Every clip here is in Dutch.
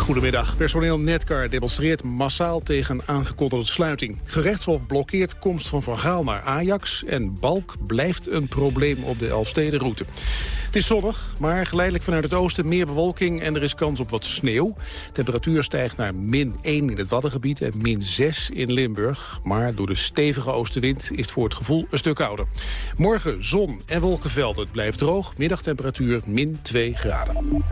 Goedemiddag. Personeel Netcar demonstreert massaal tegen aangekondigde sluiting. Gerechtshof blokkeert komst van Van Gaal naar Ajax... en Balk blijft een probleem op de Elfstedenroute. Het is zonnig, maar geleidelijk vanuit het oosten meer bewolking... en er is kans op wat sneeuw. temperatuur stijgt naar min 1 in het Waddengebied en min 6 in Limburg. Maar door de stevige oostenwind is het voor het gevoel een stuk kouder. Morgen zon en wolkenvelden. Het blijft droog. Middagtemperatuur min 2 graden.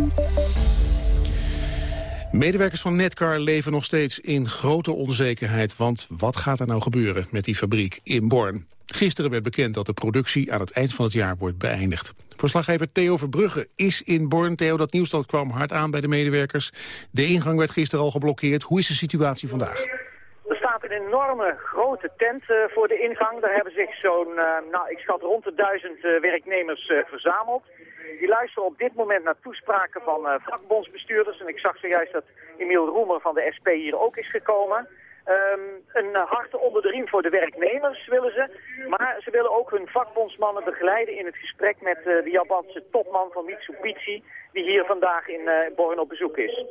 Medewerkers van Netcar leven nog steeds in grote onzekerheid, want wat gaat er nou gebeuren met die fabriek in Born? Gisteren werd bekend dat de productie aan het eind van het jaar wordt beëindigd. Verslaggever Theo Verbrugge is in Born. Theo, dat nieuws dat kwam hard aan bij de medewerkers. De ingang werd gisteren al geblokkeerd. Hoe is de situatie vandaag? Er staat een enorme grote tent uh, voor de ingang. Daar hebben zich zo'n, uh, nou ik schat rond de duizend uh, werknemers verzameld. Die luisteren op dit moment naar toespraken van uh, vakbondsbestuurders. En ik zag zojuist dat Emiel Roemer van de SP hier ook is gekomen. Um, een uh, harte onder de riem voor de werknemers willen ze. Maar ze willen ook hun vakbondsmannen begeleiden in het gesprek met uh, de Japanse topman van Mitsubishi... die hier vandaag in Born op bezoek is.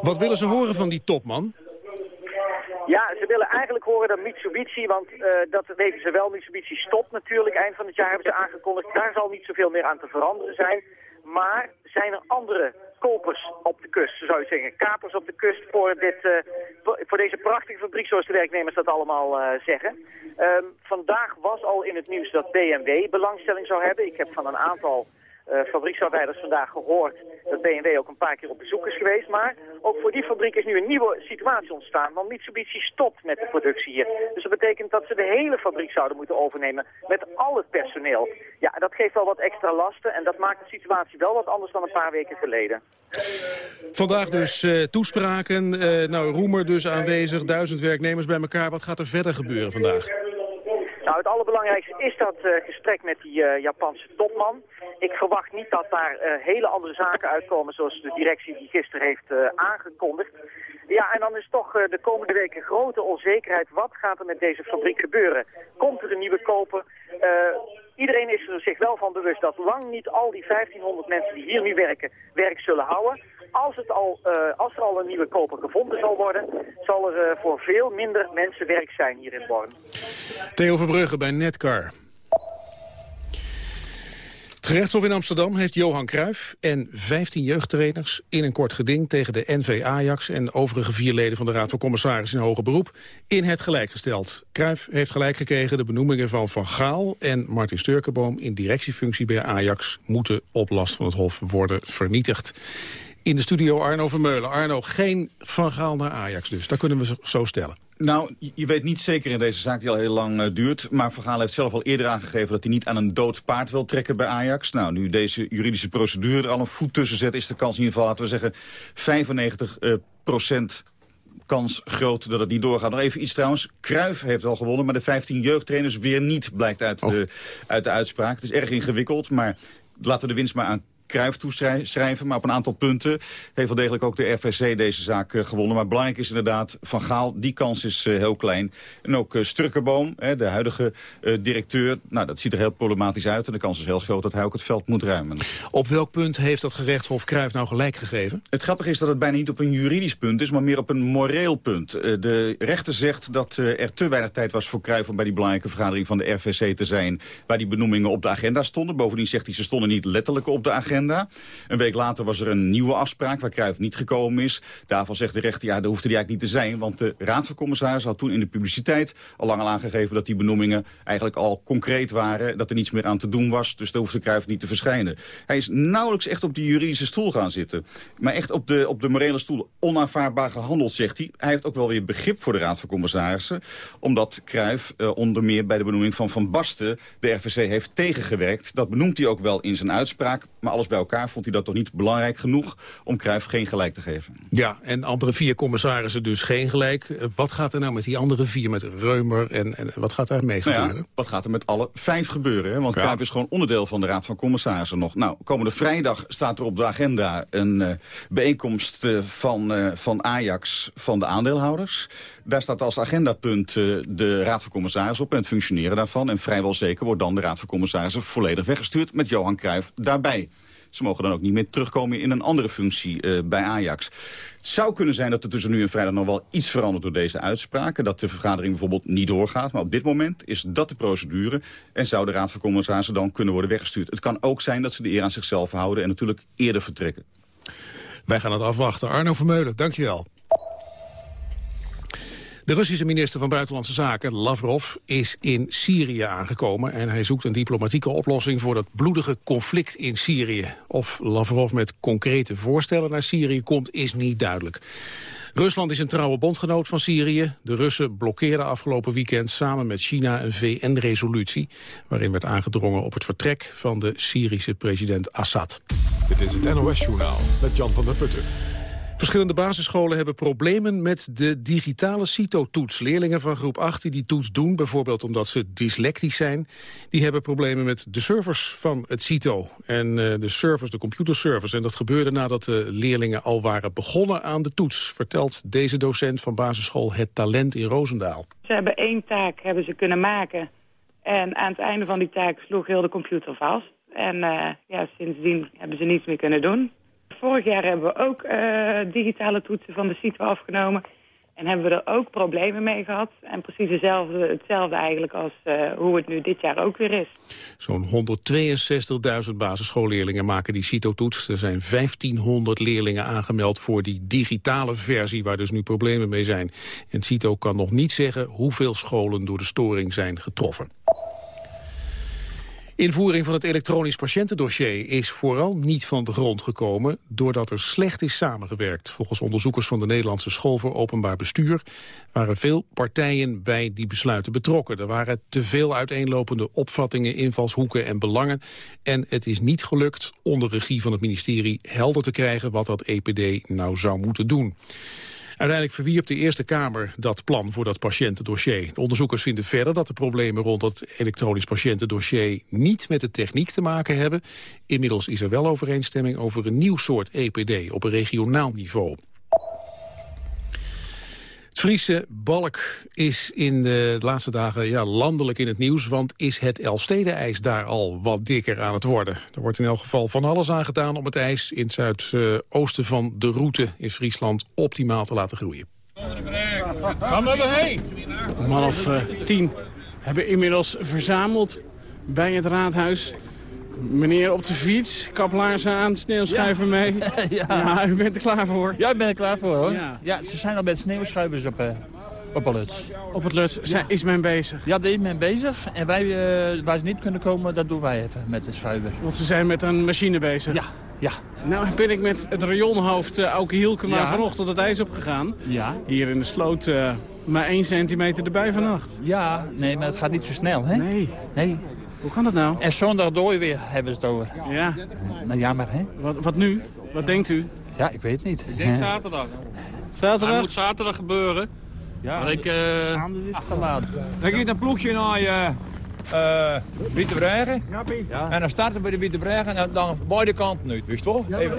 Wat willen ze horen van die topman? Ja, ze willen eigenlijk horen dat Mitsubishi, want uh, dat weten ze wel, Mitsubishi stopt natuurlijk. Eind van het jaar hebben ze aangekondigd, daar zal niet zoveel meer aan te veranderen zijn. Maar zijn er andere kopers op de kust, zou je zeggen, kapers op de kust voor, dit, uh, voor deze prachtige fabriek, zoals de werknemers dat allemaal uh, zeggen. Um, vandaag was al in het nieuws dat BMW belangstelling zou hebben. Ik heb van een aantal fabrieksarbeiders vandaag gehoord dat BMW ook een paar keer op bezoek is geweest. Maar ook voor die fabriek is nu een nieuwe situatie ontstaan. Want Mitsubishi stopt met de productie hier. Dus dat betekent dat ze de hele fabriek zouden moeten overnemen met al het personeel. Ja, dat geeft wel wat extra lasten en dat maakt de situatie wel wat anders dan een paar weken geleden. Vandaag dus uh, toespraken. Uh, nou, Roemer dus aanwezig, duizend werknemers bij elkaar. Wat gaat er verder gebeuren vandaag? Nou, het allerbelangrijkste is dat uh, gesprek met die uh, Japanse topman. Ik verwacht niet dat daar uh, hele andere zaken uitkomen zoals de directie die gisteren heeft aangekondigd. Ja, en dan is toch de komende weken grote onzekerheid. Wat gaat er met deze fabriek gebeuren? Komt er een nieuwe koper? Iedereen is er zich wel van bewust dat lang niet al die 1500 mensen die hier nu werken, werk zullen houden als, al, uh, als er al een nieuwe koper gevonden zal worden, zal er uh, voor veel minder mensen werk zijn hier in Born. Theo Verbrugge bij Netcar. Het gerechtshof in Amsterdam heeft Johan Cruijff en 15 jeugdtrainers in een kort geding tegen de NV Ajax en overige vier leden van de Raad van Commissarissen in hoger beroep in het gelijk gesteld. Cruijff heeft gelijk gekregen de benoemingen van Van Gaal en Martin Sturkenboom in directiefunctie bij Ajax moeten op last van het Hof worden vernietigd. In de studio Arno Vermeulen. Arno, geen Van Gaal naar Ajax dus. Dat kunnen we zo stellen. Nou, je weet niet zeker in deze zaak die al heel lang uh, duurt. Maar Van Gaal heeft zelf al eerder aangegeven dat hij niet aan een dood paard wil trekken bij Ajax. Nou, nu deze juridische procedure er al een voet tussen zet... is de kans in ieder geval, laten we zeggen, 95 uh, procent kans groot dat het niet doorgaat. Nog even iets trouwens. Kruif heeft al gewonnen, maar de 15 jeugdtrainers weer niet, blijkt uit, oh. de, uit de uitspraak. Het is erg ingewikkeld, maar laten we de winst maar aan Cruijff toeschrijven. Maar op een aantal punten heeft wel degelijk ook de RVC deze zaak uh, gewonnen. Maar belangrijk is inderdaad Van Gaal. Die kans is uh, heel klein. En ook uh, Strukkerboom, de huidige directeur. Nou, dat ziet er heel problematisch uit. En de kans is heel groot dat hij ook het veld moet ruimen. Op welk punt heeft dat gerechtshof Cruijff nou gelijk gegeven? Het grappige is dat het bijna niet op een juridisch punt is, maar meer op een moreel punt. de rechter zegt dat er te weinig tijd was voor Cruijff om bij die belangrijke vergadering van de RVC te zijn, waar die benoemingen op de agenda stonden. Bovendien zegt hij, ze stonden niet letterlijk op de agenda. Een week later was er een nieuwe afspraak waar Cruijff niet gekomen is. Daarvan zegt de rechter, ja, dat hoefde hij eigenlijk niet te zijn. Want de Raad van Commissarissen had toen in de publiciteit al lang al aangegeven... dat die benoemingen eigenlijk al concreet waren. Dat er niets meer aan te doen was. Dus daar hoefde Cruijff niet te verschijnen. Hij is nauwelijks echt op die juridische stoel gaan zitten. Maar echt op de, op de morele stoel onaanvaardbaar gehandeld, zegt hij. Hij heeft ook wel weer begrip voor de Raad van Commissarissen. Omdat Cruijff uh, onder meer bij de benoeming van Van Basten... de RVC heeft tegengewerkt. Dat benoemt hij ook wel in zijn uitspraak. Maar alles bij elkaar vond hij dat toch niet belangrijk genoeg... om Cruijff geen gelijk te geven. Ja, en andere vier commissarissen dus geen gelijk. Eh, wat gaat er nou met die andere vier, met Reumer en, en wat gaat daar mee nou gebeuren? wat gaat er met alle vijf gebeuren? Hè? Want ja. is gewoon onderdeel van de Raad van Commissarissen nog. Nou, komende vrijdag staat er op de agenda een uh, bijeenkomst uh, van, uh, van Ajax van de aandeelhouders. Daar staat als agendapunt de Raad van Commissarissen op en het functioneren daarvan. En vrijwel zeker wordt dan de Raad van Commissarissen volledig weggestuurd met Johan Cruijff daarbij. Ze mogen dan ook niet meer terugkomen in een andere functie uh, bij Ajax. Het zou kunnen zijn dat er tussen nu en vrijdag nog wel iets verandert door deze uitspraken. Dat de vergadering bijvoorbeeld niet doorgaat. Maar op dit moment is dat de procedure. En zou de Raad van Commissarissen dan kunnen worden weggestuurd. Het kan ook zijn dat ze de eer aan zichzelf houden en natuurlijk eerder vertrekken. Wij gaan het afwachten. Arno Vermeulen, dankjewel. De Russische minister van Buitenlandse Zaken, Lavrov, is in Syrië aangekomen... en hij zoekt een diplomatieke oplossing voor dat bloedige conflict in Syrië. Of Lavrov met concrete voorstellen naar Syrië komt, is niet duidelijk. Rusland is een trouwe bondgenoot van Syrië. De Russen blokkeerden afgelopen weekend samen met China een VN-resolutie... waarin werd aangedrongen op het vertrek van de Syrische president Assad. Dit is het NOS-journaal met Jan van der Putten. Verschillende basisscholen hebben problemen met de digitale CITO-toets. Leerlingen van groep 8 die die toets doen, bijvoorbeeld omdat ze dyslectisch zijn... die hebben problemen met de servers van het CITO. En uh, de servers, de computerservers. En dat gebeurde nadat de leerlingen al waren begonnen aan de toets... vertelt deze docent van basisschool Het Talent in Roosendaal. Ze hebben één taak hebben ze kunnen maken. En aan het einde van die taak sloeg heel de computer vast. En uh, ja, sindsdien hebben ze niets meer kunnen doen. Vorig jaar hebben we ook uh, digitale toetsen van de CITO afgenomen. En hebben we er ook problemen mee gehad. En precies hetzelfde, hetzelfde eigenlijk als uh, hoe het nu dit jaar ook weer is. Zo'n 162.000 basisschoolleerlingen maken die CITO-toets. Er zijn 1500 leerlingen aangemeld voor die digitale versie... waar dus nu problemen mee zijn. En CITO kan nog niet zeggen hoeveel scholen door de storing zijn getroffen. Invoering van het elektronisch patiëntendossier is vooral niet van de grond gekomen doordat er slecht is samengewerkt. Volgens onderzoekers van de Nederlandse School voor Openbaar Bestuur waren veel partijen bij die besluiten betrokken. Er waren te veel uiteenlopende opvattingen, invalshoeken en belangen. En het is niet gelukt onder regie van het ministerie helder te krijgen wat dat EPD nou zou moeten doen. Uiteindelijk verwierp de Eerste Kamer dat plan voor dat patiëntendossier. De onderzoekers vinden verder dat de problemen rond het elektronisch patiëntendossier niet met de techniek te maken hebben. Inmiddels is er wel overeenstemming over een nieuw soort EPD op regionaal niveau. Friese balk is in de laatste dagen ja, landelijk in het nieuws... want is het Elfstede-ijs daar al wat dikker aan het worden. Er wordt in elk geval van alles aan gedaan om het ijs... in het zuidoosten van de route in Friesland optimaal te laten groeien. Gaan we heen? Een man of uh, tien hebben inmiddels verzameld bij het raadhuis Meneer op de fiets, kaplaarzen aan, sneeuwschuiver mee. ja. ja. u bent er klaar voor? Ja, ik ben er klaar voor hoor. Ja, ja ze zijn al met sneeuwschuivers op, uh, op het Luts. Op het Luts ja. is men bezig? Ja, daar is men bezig. En wij, uh, waar ze niet kunnen komen, dat doen wij even met de schuiver. Want ze zijn met een machine bezig? Ja. Ja. Nou ben ik met het rayonhoofd uh, Auke Hielkema ja. vanochtend het ijs opgegaan. Ja. Hier in de sloot uh, maar 1 centimeter erbij vannacht. Ja, nee, maar het gaat niet zo snel, hè? Nee. Nee. Hoe kan dat nou? En zondag door weer hebben ze het over. Ja. Nou, jammer, hè? Wat, wat nu? Wat denkt u? Ja, ik weet het niet. Ik denk zaterdag. Zaterdag? Het moet zaterdag gebeuren. Ja. Maar ik... Uh... Achterlaten. Dan gaat een ploegje naar je... Uh, Bietenbregen. Ja, En dan starten we bij de Bietenbregen en dan beide kanten uit, wist je toch? Ja, Even.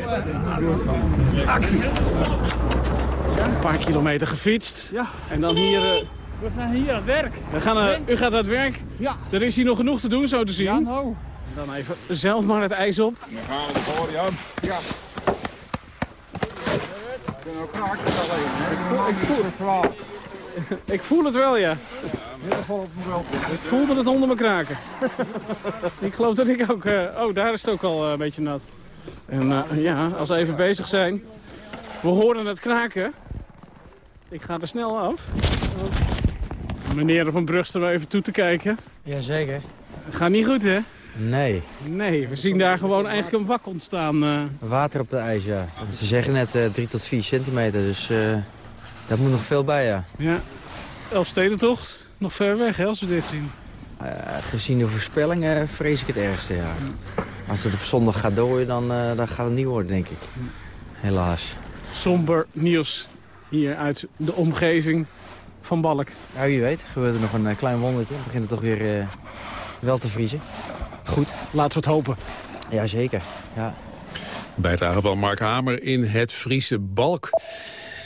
Een paar kilometer gefietst. Ja. En dan hier... Uh... We gaan hier aan het werk. We gaan, uh, u gaat aan het werk? Ja. Er is hier nog genoeg te doen, zo te zien. Ja, nou. Dan even zelf maar het ijs op. Dan gaan we ervoor, ja. Ja. Ik ben ook kraak, Ik voel, ik voel het wel. ik voel het wel, ja. Ik voelde het onder me kraken. ik geloof dat ik ook... Uh, oh, daar is het ook al uh, een beetje nat. En uh, ja, als we even bezig zijn... We horen het kraken. Ik ga er snel af. Meneer op een brug er even toe te kijken. Jazeker. Gaat niet goed, hè? Nee. Nee, we zien daar gewoon eigenlijk een wak ontstaan. Uh... Water op het ijs, ja. Ze zeggen net uh, 3 tot 4 centimeter, dus uh, daar moet nog veel bij, ja. Ja. Elfstedentocht, nog ver weg, hè, als we dit zien. gezien de voorspellingen vrees ik het ergste, ja. Als het op zondag gaat dooien, dan, dan gaat het niet worden, denk ik. Helaas. Somber nieuws hier uit de omgeving van Balk. Ja, wie weet. Gebeurt er nog een klein wondertje. Dan begint het toch weer uh, wel te vriezen. Goed. Laten we het hopen. Jazeker, ja. Bijdrage van Mark Hamer in het Friese Balk.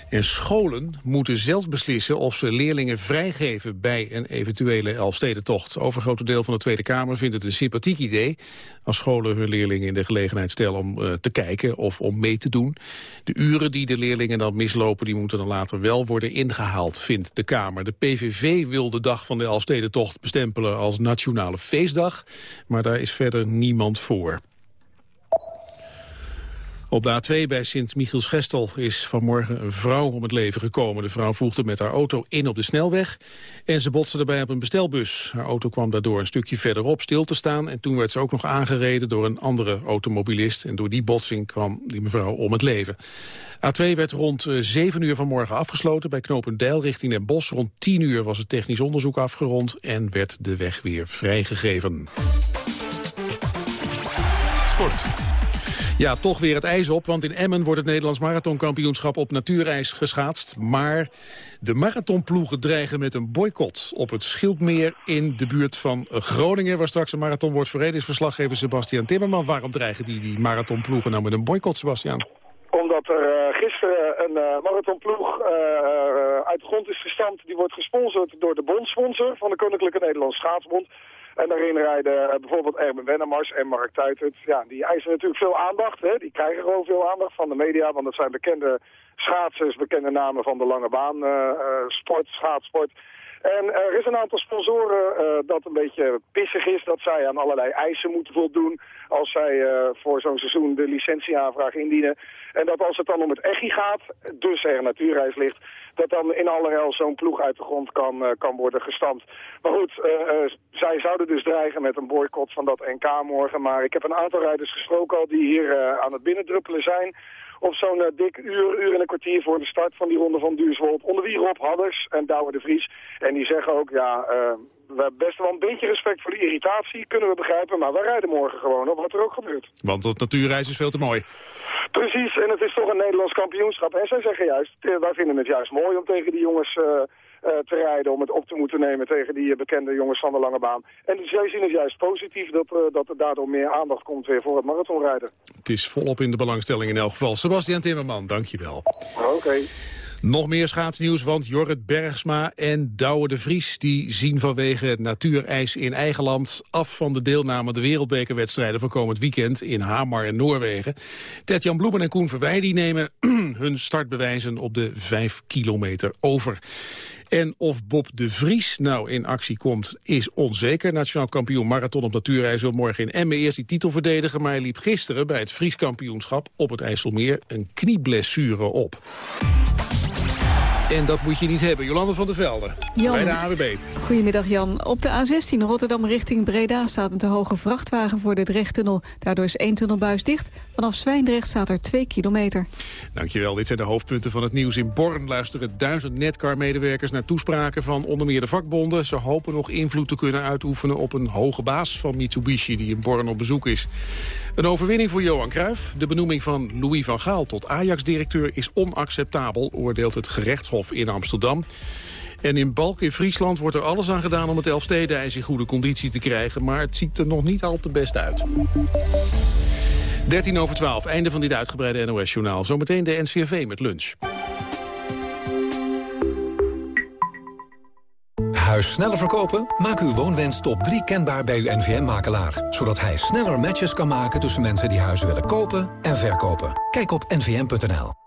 En scholen moeten zelf beslissen of ze leerlingen vrijgeven bij een eventuele Elfstedentocht. Overgrote deel van de Tweede Kamer vindt het een sympathiek idee als scholen hun leerlingen in de gelegenheid stellen om uh, te kijken of om mee te doen. De uren die de leerlingen dan mislopen, die moeten dan later wel worden ingehaald, vindt de Kamer. De PVV wil de dag van de Elfstedentocht bestempelen als nationale feestdag, maar daar is verder niemand voor. Op de A2 bij Sint-Michiels-Gestel is vanmorgen een vrouw om het leven gekomen. De vrouw voegde met haar auto in op de snelweg en ze botste daarbij op een bestelbus. Haar auto kwam daardoor een stukje verderop stil te staan... en toen werd ze ook nog aangereden door een andere automobilist. En door die botsing kwam die mevrouw om het leven. A2 werd rond 7 uur vanmorgen afgesloten bij Knopendijl richting Den Bosch. Rond 10 uur was het technisch onderzoek afgerond en werd de weg weer vrijgegeven. Sport. Ja, toch weer het ijs op, want in Emmen wordt het Nederlands marathonkampioenschap op natuurijs geschaatst. Maar de marathonploegen dreigen met een boycott op het Schildmeer in de buurt van Groningen, waar straks een marathon wordt verreden, is verslaggever Sebastian Timmerman. Waarom dreigen die, die marathonploegen nou met een boycott, Sebastian? Omdat er uh, gisteren een uh, marathonploeg uh, uit de grond is gestampt. Die wordt gesponsord door de bondsponsor van de Koninklijke Nederlandse Schaatsbond. En daarin rijden uh, bijvoorbeeld Erben Wennemars en Mark Tuitert. Ja, die eisen natuurlijk veel aandacht. Hè? Die krijgen gewoon veel aandacht van de media. Want dat zijn bekende schaatsers, bekende namen van de lange baan, uh, sport, schaatsport. En er is een aantal sponsoren uh, dat een beetje pissig is dat zij aan allerlei eisen moeten voldoen als zij uh, voor zo'n seizoen de licentieaanvraag indienen. En dat als het dan om het EGI gaat, dus er natuurreis ligt, dat dan in allerlei zo'n ploeg uit de grond kan, uh, kan worden gestampt. Maar goed, zij zouden dus dreigen met een boycott van dat NK morgen. Maar ik heb een aantal rijders gesproken al die hier aan het binnendruppelen zijn op zo'n uh, dik uur, uur en een kwartier voor de start van die ronde van Duurswold. Onder wie Rob Hadders en Douwe de Vries. En die zeggen ook, ja, uh, we hebben best wel een beetje respect voor de irritatie, kunnen we begrijpen. Maar we rijden morgen gewoon op wat er ook gebeurt. Want het natuurreis is veel te mooi. Precies, en het is toch een Nederlands kampioenschap. En zij zeggen juist, wij vinden het juist mooi om tegen die jongens... Uh, te rijden om het op te moeten nemen tegen die uh, bekende jongens van de lange baan. En zij zien het juist positief dat, uh, dat er daardoor meer aandacht komt weer voor het marathonrijden. Het is volop in de belangstelling in elk geval. Sebastian Timmerman, dankjewel. Oké. Okay. Nog meer schaatsnieuws, want Jorrit Bergsma en Douwe de Vries... die zien vanwege het natuurijs in eigen land af van de deelname... de wereldbekerwedstrijden van komend weekend in Hamar en Noorwegen. Tetjan Bloemen en Koen Verwij die nemen hun startbewijzen op de 5 kilometer over. En of Bob de Vries nou in actie komt, is onzeker. Nationaal kampioen marathon op natuurreis wil morgen in Emmen eerst die titel verdedigen. Maar hij liep gisteren bij het Fries kampioenschap op het IJsselmeer een knieblessure op. En dat moet je niet hebben. Jolande van der Velde, Jan, bij de AWB. Goedemiddag Jan. Op de A16 Rotterdam richting Breda staat een te hoge vrachtwagen voor de Drechttunnel. Daardoor is één tunnelbuis dicht. Vanaf Zwijndrecht staat er twee kilometer. Dankjewel. Dit zijn de hoofdpunten van het nieuws. In Born luisteren duizend Netcar-medewerkers naar toespraken van onder meer de vakbonden. Ze hopen nog invloed te kunnen uitoefenen op een hoge baas van Mitsubishi die in Born op bezoek is. Een overwinning voor Johan Cruijff. De benoeming van Louis van Gaal tot Ajax-directeur is onacceptabel, oordeelt het gerechtshof in Amsterdam. En in Balk in Friesland wordt er alles aan gedaan om het Elfstedenijs in goede conditie te krijgen. Maar het ziet er nog niet al te best uit. 13 over 12, einde van dit uitgebreide NOS-journaal. Zometeen de NCRV met lunch. Huis sneller verkopen? Maak uw woonwens top 3 kenbaar bij uw NVM-makelaar. Zodat hij sneller matches kan maken tussen mensen die huizen willen kopen en verkopen. Kijk op nvm.nl.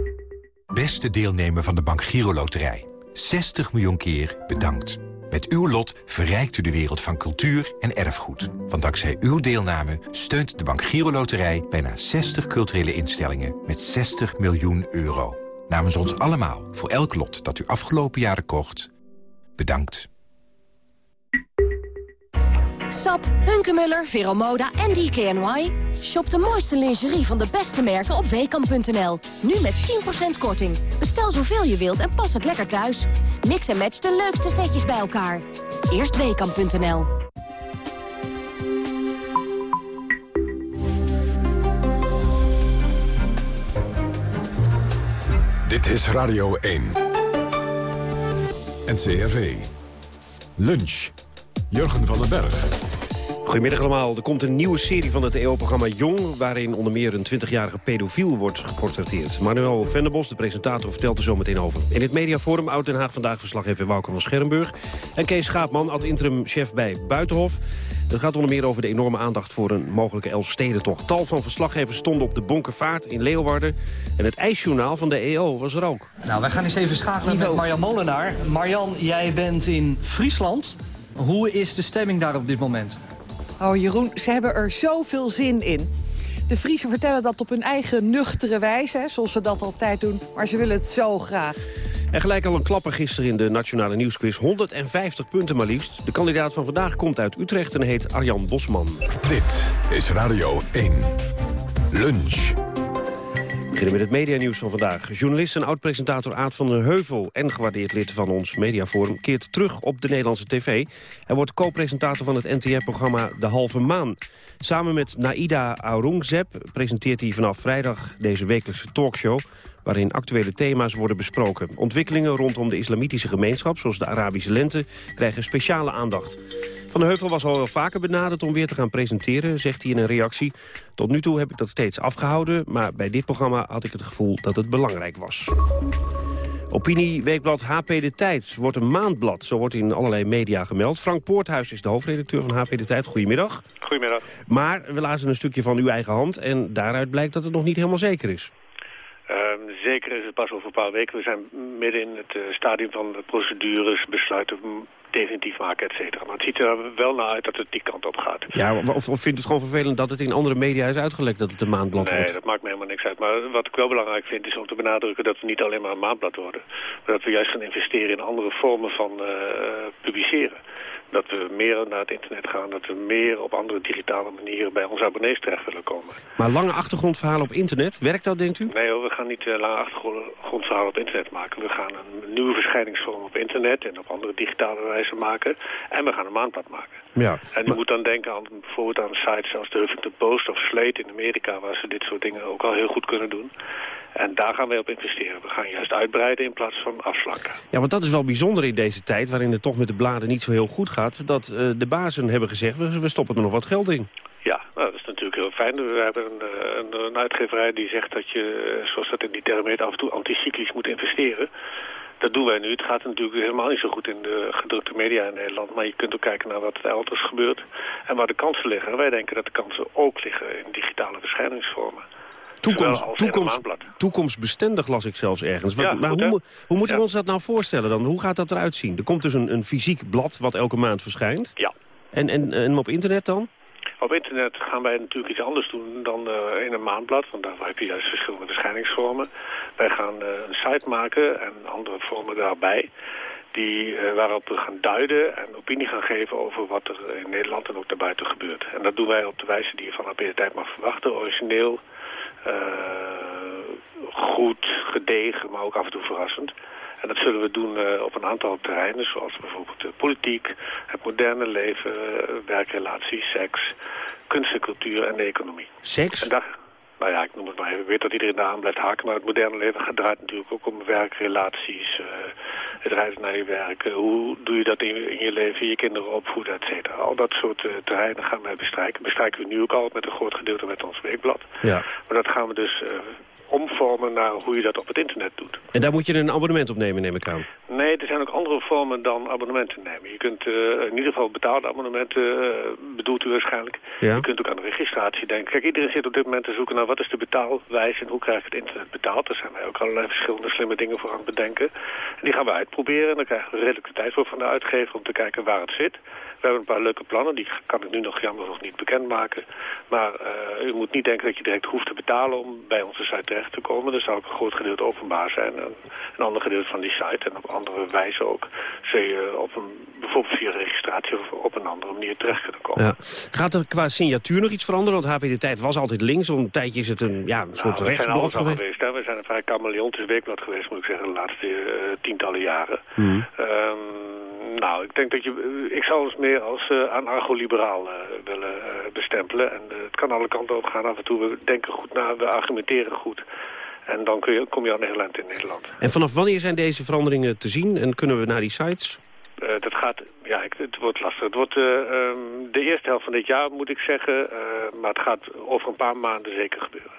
Beste deelnemer van de Bank Giro Loterij. 60 miljoen keer bedankt. Met uw lot verrijkt u de wereld van cultuur en erfgoed. Want dankzij uw deelname steunt de Bank Giro Loterij... bijna 60 culturele instellingen met 60 miljoen euro. Namens ons allemaal, voor elk lot dat u afgelopen jaren kocht... bedankt. Sap, Hunkemuller, Veromoda en DKNY. Shop de mooiste lingerie van de beste merken op weekamp.nl. Nu met 10% korting. Bestel zoveel je wilt en pas het lekker thuis. Mix en match de leukste setjes bij elkaar. Eerst weekamp.nl. Dit is Radio 1. NCRV. Lunch. Jurgen van den Berg. Goedemiddag allemaal. Er komt een nieuwe serie van het EO-programma Jong... waarin onder meer een 20-jarige pedofiel wordt geportretteerd. Manuel Venderbos, de presentator, vertelt er zo meteen over. In het mediaforum Oud Den Haag vandaag verslaggever Wouter van Schermburg... en Kees Schaapman, ad-interim-chef bij Buitenhof. Het gaat onder meer over de enorme aandacht voor een mogelijke Elfstedentocht. Tal van verslaggevers stonden op de Bonkenvaart in Leeuwarden. En het ijsjournaal van de EO was er ook. Nou, wij gaan eens even schakelen met Marjan Molenaar. Marjan, jij bent in Friesland. Hoe is de stemming daar op dit moment? Oh Jeroen, ze hebben er zoveel zin in. De Friesen vertellen dat op hun eigen nuchtere wijze, zoals ze dat altijd doen. Maar ze willen het zo graag. En gelijk al een klapper gisteren in de Nationale Nieuwsquiz. 150 punten maar liefst. De kandidaat van vandaag komt uit Utrecht en heet Arjan Bosman. Dit is Radio 1. Lunch. We beginnen met het medianieuws van vandaag. Journalist en oud-presentator Aad van den Heuvel... en gewaardeerd lid van ons mediaforum keert terug op de Nederlandse tv. Hij wordt co-presentator van het NTR-programma De Halve Maan. Samen met Naida Aurungzeb presenteert hij vanaf vrijdag deze wekelijkse talkshow waarin actuele thema's worden besproken. Ontwikkelingen rondom de islamitische gemeenschap, zoals de Arabische lente, krijgen speciale aandacht. Van der Heuvel was al wel vaker benaderd om weer te gaan presenteren, zegt hij in een reactie. Tot nu toe heb ik dat steeds afgehouden, maar bij dit programma had ik het gevoel dat het belangrijk was. Opinieweekblad HP De Tijd wordt een maandblad. Zo wordt in allerlei media gemeld. Frank Poorthuis is de hoofdredacteur van HP De Tijd. Goedemiddag. Goedemiddag. Maar we lazen een stukje van uw eigen hand... en daaruit blijkt dat het nog niet helemaal zeker is. Ehm, zeker is het pas over een paar weken. We zijn midden in het uh, stadium van de procedures, besluiten definitief maken, et cetera. Maar het ziet er wel naar uit dat het die kant op gaat. Ja, of, of vindt het gewoon vervelend dat het in andere media is uitgelekt dat het een maandblad nee, wordt? Nee, dat maakt me helemaal niks uit. Maar wat ik wel belangrijk vind is om te benadrukken dat we niet alleen maar een maandblad worden. Maar dat we juist gaan investeren in andere vormen van uh, publiceren. Dat we meer naar het internet gaan, dat we meer op andere digitale manieren bij onze abonnees terecht willen komen. Maar lange achtergrondverhalen op internet, werkt dat denkt u? Nee hoor, we gaan niet uh, lange achtergrondverhalen op internet maken. We gaan een nieuwe verschijningsvorm op internet en op andere digitale wijze maken. En we gaan een maandblad maken. Ja, en je moet dan denken aan bijvoorbeeld aan sites als de Huffington Post of Slate in Amerika... waar ze dit soort dingen ook al heel goed kunnen doen. En daar gaan wij op investeren. We gaan juist uitbreiden in plaats van afslanken. Ja, want dat is wel bijzonder in deze tijd... waarin het toch met de bladen niet zo heel goed gaat... dat uh, de bazen hebben gezegd, we, we stoppen er nog wat geld in. Ja, nou, dat is natuurlijk heel fijn. We hebben een, een, een uitgeverij die zegt dat je, zoals dat in die term heet... af en toe anticyclisch moet investeren. Dat doen wij nu. Het gaat natuurlijk helemaal niet zo goed in de gedrukte media in Nederland. Maar je kunt ook kijken naar wat er elders gebeurt. En waar de kansen liggen. wij denken dat de kansen ook liggen in digitale verschijningsvormen. Toekomst, toekomst, toekomstbestendig las ik zelfs ergens. Ja, maar goed, hoe, hoe moeten we ons dat nou voorstellen dan? Hoe gaat dat eruit zien? Er komt dus een, een fysiek blad wat elke maand verschijnt. Ja. En, en, en op internet dan? Op internet gaan wij natuurlijk iets anders doen dan uh, in een maandblad. Want daar heb je juist verschillende verschijningsvormen. Wij gaan uh, een site maken en andere vormen daarbij. Die, uh, waarop we gaan duiden en opinie gaan geven over wat er in Nederland en ook daarbuiten gebeurt. En dat doen wij op de wijze die je van de tijd mag verwachten. Origineel, goed, gedegen, maar ook af en toe verrassend. En dat zullen we doen op een aantal terreinen, zoals bijvoorbeeld politiek, het moderne leven, uh, werkrelaties, seks, kunst en cultuur en de economie. Seks? En daar, nou ja, ik noem het maar even. Ik weet dat iedereen daar aan blijft haken, maar het moderne leven draait natuurlijk ook om werkrelaties, uh, het reizen naar je werk. hoe doe je dat in, in, je leven, je kinderen opvoeden, et cetera. Al dat soort terreinen gaan wij bestrijken. Bestrijken we nu ook al met een groot gedeelte met ons weekblad. Ja. Maar dat gaan we dus omvormen naar hoe je dat op het internet doet. En daar moet je een abonnement op nemen, neem ik aan? Nee, er zijn ook andere vormen dan abonnementen nemen. Je kunt uh, in ieder geval betaalde abonnementen, uh, bedoelt u waarschijnlijk. Ja. Je kunt ook aan de registratie denken. Kijk, iedereen zit op dit moment te zoeken naar wat is de betaalwijze en hoe krijg ik het internet betaald? Daar zijn wij ook allerlei verschillende slimme dingen voor aan het bedenken. En die gaan we uitproberen en dan krijgen we redelijk de tijd voor van de uitgever om te kijken waar het zit. We hebben een paar leuke plannen, die kan ik nu nog jammer nog niet bekendmaken. Maar uh, u moet niet denken dat je direct hoeft te betalen om bij onze site terecht te komen. Er zou ook een groot gedeelte openbaar zijn. En een ander gedeelte van die site en op andere wijze ook zul je op een, bijvoorbeeld via registratie of op een andere manier terecht kunnen komen. Ja. Gaat er qua signatuur nog iets veranderen? Want HP de Tijd was altijd links. Een tijdje is het een, ja, een soort nou, rechtsblad geweest. geweest hè? We zijn een vrij kameleontisch weekblad geweest, moet ik zeggen, de laatste uh, tientallen jaren. Hmm. Um, nou, ik denk dat je... Ik zou ons meer als uh, anarcho-liberaal uh, willen uh, bestempelen. En het kan alle kanten op gaan. Af en toe, we denken goed na, we argumenteren goed. En dan kun je, kom je aan Nederland in Nederland. En vanaf wanneer zijn deze veranderingen te zien? En kunnen we naar die sites? dat gaat... Ja, het wordt lastig. Het wordt um, de eerste helft van dit jaar, moet ik zeggen. maar het gaat over een paar maanden zeker gebeuren.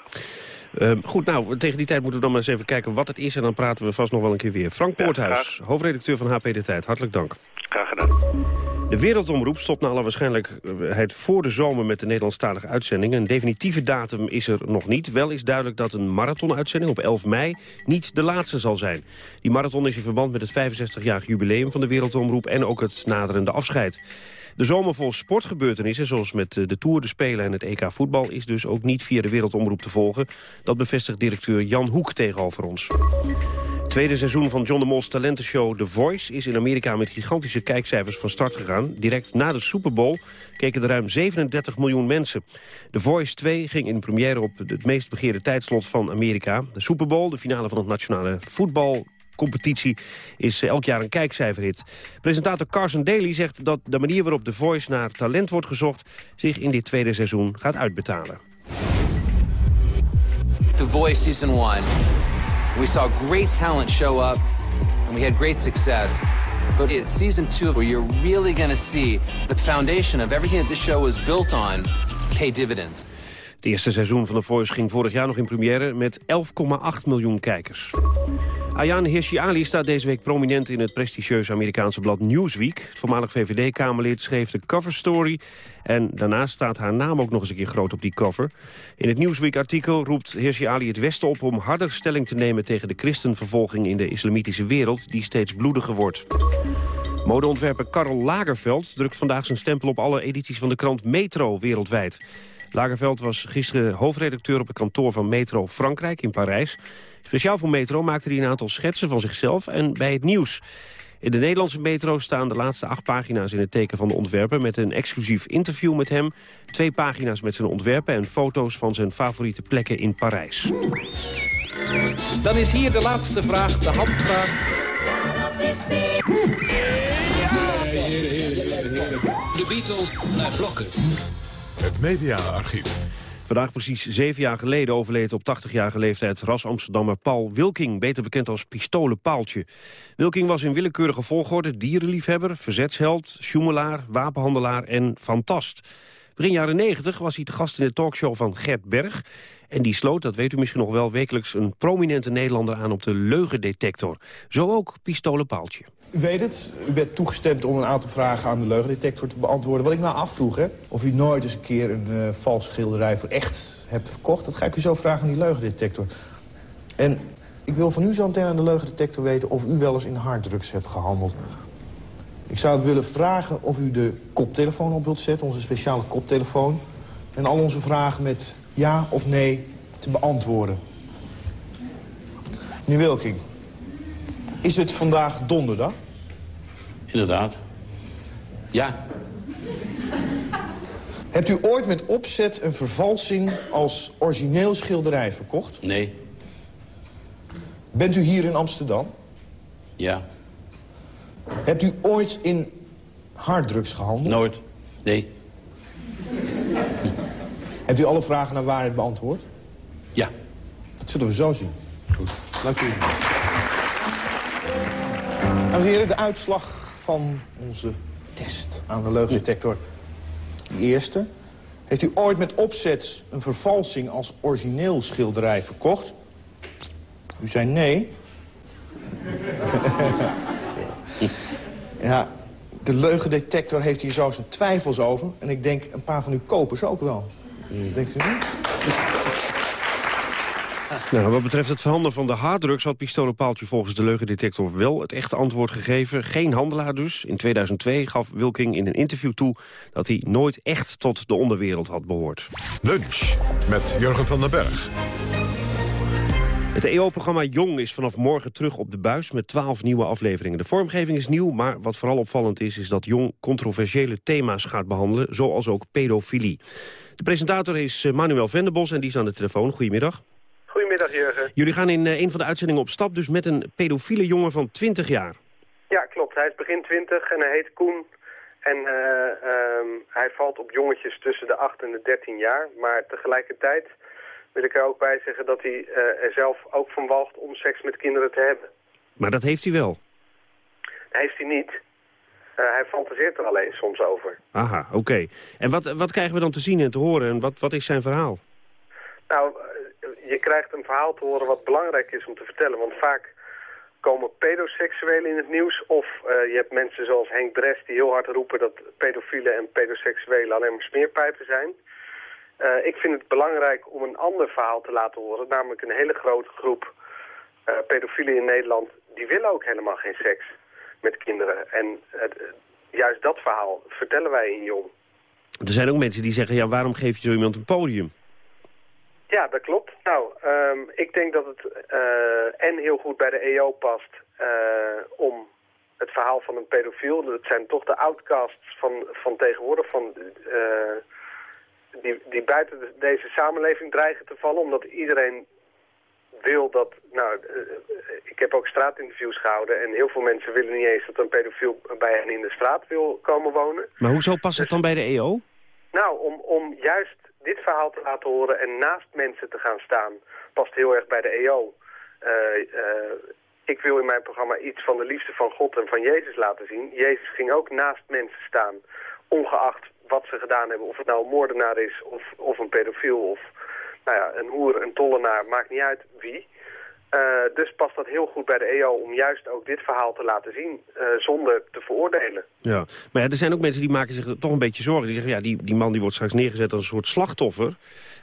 Uh, goed, nou, tegen die tijd moeten we dan maar eens even kijken wat het is... en dan praten we vast nog wel een keer weer. Frank Poorthuis, ja, hoofdredacteur van HP De Tijd. Hartelijk dank. Graag gedaan. De Wereldomroep stopt naar alle waarschijnlijkheid voor de zomer met de Nederlandstalige uitzendingen. Een definitieve datum is er nog niet. Wel is duidelijk dat een marathonuitzending op 11 mei niet de laatste zal zijn. Die marathon is in verband met het 65-jarig jubileum van de Wereldomroep en ook het naderende afscheid. De zomer vol sportgebeurtenissen, zoals met de Tour, de Spelen en het EK voetbal... is dus ook niet via de Wereldomroep te volgen. Dat bevestigt directeur Jan Hoek tegenover ons. Het tweede seizoen van John de Mol's talentenshow The Voice... is in Amerika met gigantische kijkcijfers van start gegaan. Direct na de Super Bowl keken er ruim 37 miljoen mensen. The Voice 2 ging in première op het meest begeerde tijdslot van Amerika. De Super Bowl, de finale van het nationale voetbal competitie is elk jaar een kijkcijferhit. Presentator Carson Daly zegt dat de manier waarop The Voice naar talent wordt gezocht... zich in dit tweede seizoen gaat uitbetalen. The Voice Season 1. We saw great talent show up and we had great success. But it's Season 2 where you're really going to see the foundation of everything that this show was built on pay dividends. Het eerste seizoen van The Voice ging vorig jaar nog in première met 11,8 miljoen kijkers. Ayaan Hirsi Ali staat deze week prominent in het prestigieuze Amerikaanse blad Newsweek. Het voormalig VVD-Kamerlid schreef de cover story en daarnaast staat haar naam ook nog eens een keer groot op die cover. In het Newsweek-artikel roept Hirsi Ali het Westen op om harder stelling te nemen tegen de christenvervolging in de islamitische wereld die steeds bloediger wordt. Modeontwerper Karl Lagerveld drukt vandaag zijn stempel op alle edities van de krant Metro wereldwijd. Lagerveld was gisteren hoofdredacteur op het kantoor van Metro Frankrijk in Parijs. Speciaal voor Metro maakte hij een aantal schetsen van zichzelf en bij het nieuws. In de Nederlandse metro staan de laatste acht pagina's in het teken van de ontwerper... met een exclusief interview met hem. Twee pagina's met zijn ontwerpen en foto's van zijn favoriete plekken in Parijs. Dan is hier de laatste vraag, de handvraag. De Beatles naar blokken. Het mediaarchief. Vandaag precies zeven jaar geleden overleed op 80-jarige leeftijd ras Amsterdammer Paul Wilking, beter bekend als Pistolen Paaltje. Wilking was in willekeurige volgorde dierenliefhebber, verzetsheld, sjoemelaar, wapenhandelaar en fantast. Begin jaren 90 was hij te gast in de talkshow van Gert Berg. En die sloot, dat weet u misschien nog wel, wekelijks een prominente Nederlander aan op de leugendetector. Zo ook Pistolen Paaltje. U weet het, u bent toegestemd om een aantal vragen aan de leugendetector te beantwoorden. Wat ik nou afvroeg, hè, of u nooit eens een keer een uh, vals schilderij voor echt hebt verkocht... dat ga ik u zo vragen aan die leugendetector. En ik wil van u zo meteen aan de leugendetector weten... of u wel eens in harddrugs hebt gehandeld. Ik zou het willen vragen of u de koptelefoon op wilt zetten, onze speciale koptelefoon... en al onze vragen met ja of nee te beantwoorden. Meneer Wilking, is het vandaag donderdag? Inderdaad. Ja. Hebt u ooit met opzet een vervalsing als origineel schilderij verkocht? Nee. Bent u hier in Amsterdam? Ja. Hebt u ooit in harddrugs gehandeld? Nooit. Nee. Hebt u alle vragen naar waarheid beantwoord? Ja. Dat zullen we zo zien. Goed. Dank u. Dames en heren, de uitslag van onze test aan de leugendetector. De eerste. Heeft u ooit met opzet een vervalsing als origineel schilderij verkocht? U zei nee. ja, de leugendetector heeft hier zo zijn twijfels over. En ik denk een paar van uw kopers ook wel. Denkt u niet? Nou, wat betreft het verhandelen van de harddrugs... had Pistolenpaaltje volgens de leugendetector wel het echte antwoord gegeven. Geen handelaar dus. In 2002 gaf Wilking in een interview toe... dat hij nooit echt tot de onderwereld had behoord. Lunch met Jurgen van den Berg. Het EO-programma Jong is vanaf morgen terug op de buis met twaalf nieuwe afleveringen. De vormgeving is nieuw, maar wat vooral opvallend is... is dat Jong controversiële thema's gaat behandelen, zoals ook pedofilie. De presentator is eh, Manuel Venderbos en die is aan de telefoon. Goedemiddag. Goedemiddag, Jurgen. Jullie gaan in eh, een van de uitzendingen op stap, dus met een pedofiele jongen van 20 jaar. Ja, klopt. Hij is begin 20 en hij heet Koen. En eh, ehm, hij valt op jongetjes tussen de 8 en de 13 jaar. Maar tegelijkertijd wil ik er ook bij zeggen dat hij eh, er zelf ook van walgt om seks met kinderen te hebben. Maar dat heeft hij wel. Dat heeft hij niet. Eh, hij fantaseert er alleen soms over. Aha, oké. En wat, wat krijgen we dan te zien en te horen en wat, wat is zijn verhaal? Nou, eh, je krijgt een verhaal te horen wat belangrijk is om te vertellen. Want vaak komen pedoseksuelen in het nieuws. Of je hebt mensen zoals Henk Brest die heel hard roepen dat pedofielen en pedoseksuelen alleen maar smeerpijpen zijn. Eh, ik vind het belangrijk om een ander verhaal te laten horen. Namelijk een hele grote groep eh, pedofielen in Nederland. Die willen ook helemaal geen seks met kinderen. En eh, juist dat verhaal vertellen wij in Jong. Er zijn ook mensen die zeggen, ja, waarom geef je zo iemand een podium? Ja, dat klopt. Nou, ehm, ik denk dat het en heel goed bij de EO past om het verhaal van een pedofiel, dat zijn toch de outcasts van, van tegenwoordig, van, die, die buiten de- deze samenleving dreigen te vallen, omdat iedereen wil dat, nou, eh, ik heb ook straatinterviews gehouden en heel veel mensen willen niet eens dat een pedofiel bij hen in de straat wil komen wonen. Maar hoezo past het dan bij de EO? Nou, om, om juist dit verhaal te laten horen en naast mensen te gaan staan, past heel erg bij de EO. Eh, eh, ik wil in mijn programma iets van de liefde van God en van Jezus laten zien. Jezus ging ook naast mensen staan, ongeacht wat ze gedaan hebben. Of het nou een moordenaar is, of, of een pedofiel, of nou ja, een hoer, een tollenaar, maakt niet uit wie. Eh, dus past dat heel goed bij de EO om juist ook dit verhaal te laten zien, eh, zonder te veroordelen. Ja, maar ja, er zijn ook mensen die maken zich toch een beetje zorgen. Die zeggen, ja, die, die man die wordt straks neergezet als een soort slachtoffer...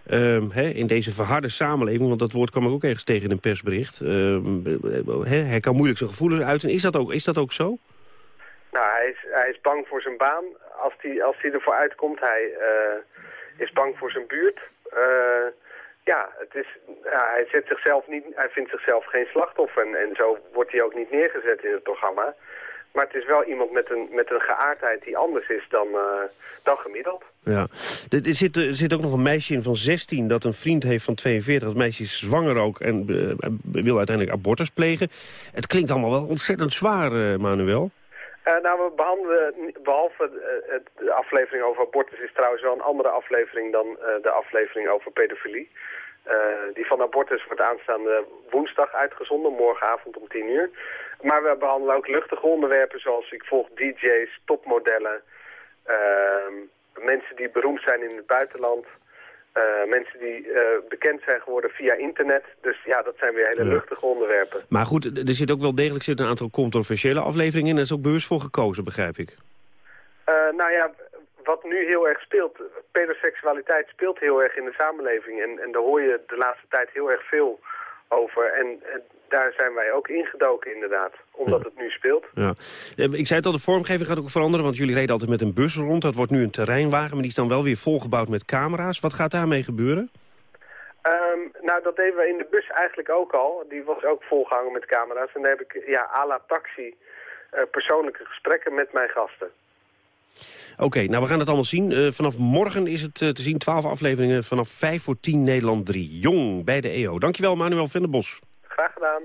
ehm, in deze verharde samenleving, want dat woord kwam ik ook ergens tegen in een persbericht. Ehm, hè, hij kan moeilijk zijn gevoelens uiten. Is dat ook, is dat ook zo? Nou, hij is, hij is bang voor zijn baan als hij als die ervoor uitkomt. Hij eh, is bang voor zijn buurt. Eh, ja, het is, hij, zet zichzelf niet, hij vindt zichzelf geen slachtoffer. En, en zo wordt hij ook niet neergezet in het programma. Maar het is wel iemand met een, met een geaardheid die anders is dan, eh, dan gemiddeld. Ja. Er, zit, er zit ook nog een meisje in van 16 dat een vriend heeft van 42. Dat meisje is zwanger ook en wil uiteindelijk abortus plegen. Het klinkt allemaal wel ontzettend zwaar, Manuel. Eh, nou, we behandelen, behalve eh, de aflevering over abortus, is trouwens wel een andere aflevering dan eh, de aflevering over pedofilie. Die van abortus wordt aanstaande woensdag uitgezonden, morgenavond om 10 uur. Maar we behandelen ook luchtige onderwerpen zoals ik volg DJ's, topmodellen, ehm, mensen die beroemd zijn in het buitenland, eh, mensen die eh, bekend zijn geworden via internet. Dus ja, dat zijn weer hele luchtige onderwerpen. Maar goed, er zit ook wel degelijk zit een aantal controversiële afleveringen in. Daar is ook bewust voor gekozen, begrijp ik. Eh, nou ja, wat nu heel erg speelt, pedoseksualiteit speelt heel erg in de samenleving. En, en daar hoor je de laatste tijd heel erg veel over. En, en daar zijn wij ook ingedoken inderdaad, omdat het nu speelt. Ja. Ik zei het al, de vormgeving gaat ook veranderen, want jullie reden altijd met een bus rond. Dat wordt nu een terreinwagen, maar die is dan wel weer volgebouwd met camera's. Wat gaat daarmee gebeuren? Ehm, nou, dat deden we in de bus eigenlijk ook al. Die was ook volgehangen met camera's. En daar heb ik, ja, à la taxi, eh, persoonlijke gesprekken met mijn gasten. Oké, nou we gaan het allemaal zien. Eh, vanaf morgen is het eh, te zien, 12 afleveringen vanaf 5 voor 10 Nederland 3. Jong bij de EO. Dankjewel Manuel Venderbos. Graag gedaan.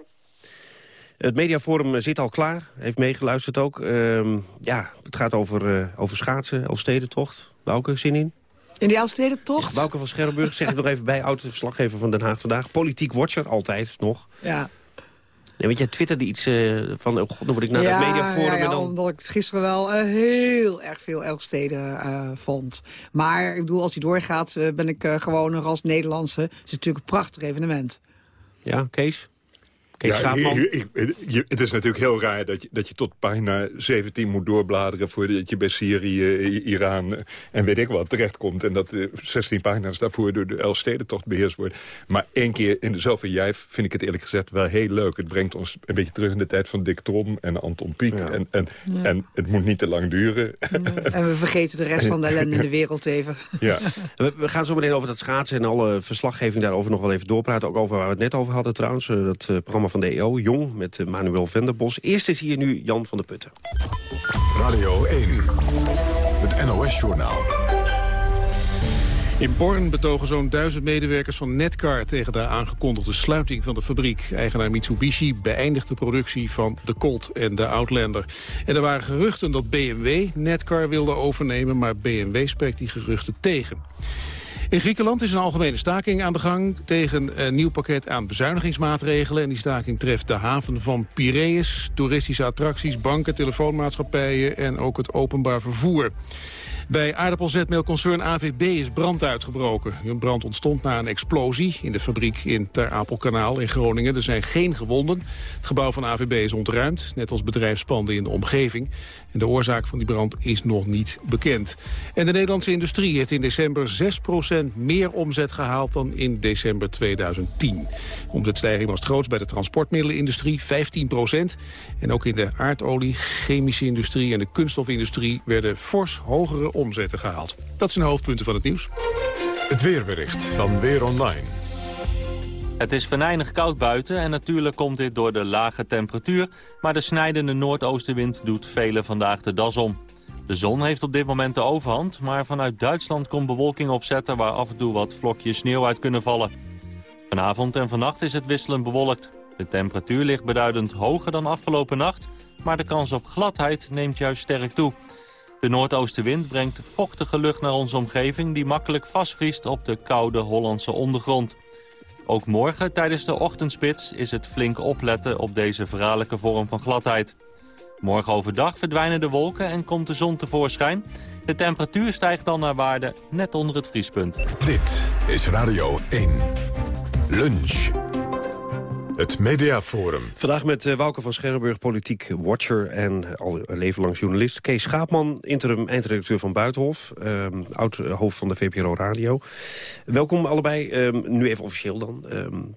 Het mediaforum zit al klaar, heeft meegeluisterd ook. Ehm, ja, het gaat over, eh, over schaatsen, over stedentocht. Bouke, zin in? In die Elfstedentocht? Bouke van Scherrenburg, zeg ik nog even bij, oud-verslaggever van Den Haag vandaag. Politiek watcher, altijd nog. Ja. Nee, want jij twitterde iets eh, van, oh god, dan word ik naar ja, het mediaforum ja, ja, en dan... omdat ik gisteren wel eh, heel erg veel Elfsteden eh, vond. Maar ik bedoel, als hij doorgaat, ben ik eh, gewoon nog als Nederlandse. Het is natuurlijk een prachtig evenement. Ja, Kees? Kees je- het is natuurlijk heel raar dat je, dat je tot pagina 17 moet doorbladeren... voordat je bij Syrië, I- Iran en weet ik wat terechtkomt. En dat de 16 pagina's daarvoor door de Elfstedentocht beheerst worden. Maar één keer in de zoveel jaar vind ik het eerlijk gezegd wel heel leuk. Het brengt ons een beetje terug in de tijd van Dick Trom en Anton Pieck. En, en, Ja. en het moet niet te lang duren. En we vergeten de rest van de ellende in de wereld even. Ja. We, we gaan zo meteen over dat schaatsen en alle verslaggeving daarover nog wel even doorpraten. Ook over waar we het net over hadden trouwens. eh, Dat eh, programma van de EO, Jong, met eh, Manuel Venderbos. Eerst is hier nu Jan van der Putten. Radio 1, het NOS-journaal. In Born betogen zo'n duizend medewerkers van Netcar tegen de aangekondigde sluiting van de fabriek. Eigenaar Mitsubishi beëindigt de productie van de Colt en de Outlander. En er waren geruchten dat BMW Netcar wilde overnemen, maar BMW spreekt die geruchten tegen. In Griekenland is een algemene staking aan de gang tegen een nieuw pakket aan bezuinigingsmaatregelen. En die staking treft de haven van Piraeus, toeristische attracties, banken, telefoonmaatschappijen en ook het openbaar vervoer. Bij aardappelzetmeelconcern AVB is brand uitgebroken. Een brand ontstond na een explosie in de fabriek in Ter Apelkanaal in Groningen. Er zijn geen gewonden. Het gebouw van AVB is ontruimd, net als bedrijfspanden in de omgeving. En de oorzaak van die brand is nog niet bekend. En de Nederlandse industrie heeft in december 6% meer omzet gehaald dan in december 2010. De omzetstijging was het grootst bij de transportmiddelenindustrie, 15%. En ook in de aardolie, chemische industrie en de kunststofindustrie werden fors hogere omzetten gehaald. Dat zijn de hoofdpunten van het nieuws. Het weerbericht van Weer Online. Het is venijnig koud buiten en natuurlijk komt dit door de lage temperatuur... maar de snijdende noordoostenwind doet velen vandaag de das om. De zon heeft op dit moment de overhand, maar vanuit Duitsland komt bewolking opzetten... waar af en toe wat vlokjes sneeuw uit kunnen vallen. Vanavond en vannacht is het wisselend bewolkt. De temperatuur ligt beduidend hoger dan afgelopen nacht... maar de kans op gladheid neemt juist sterk toe. De noordoostenwind brengt vochtige lucht naar onze omgeving... die makkelijk vastvriest op de koude Hollandse ondergrond. Ook morgen tijdens de ochtendspits is het flink opletten op deze verraderlijke vorm van gladheid. Morgen overdag verdwijnen de wolken en komt de zon tevoorschijn. De temperatuur stijgt dan naar waarde net onder het vriespunt. Dit is Radio 1. Lunch. Het Mediaforum. Vandaag met uh, Wouke van Scherrenburg, politiek watcher en al leven lang journalist. Kees Schaapman, interim eindredacteur van Buitenhof, um, oud uh, hoofd van de VPRO Radio. Welkom allebei, um, nu even officieel dan. Um,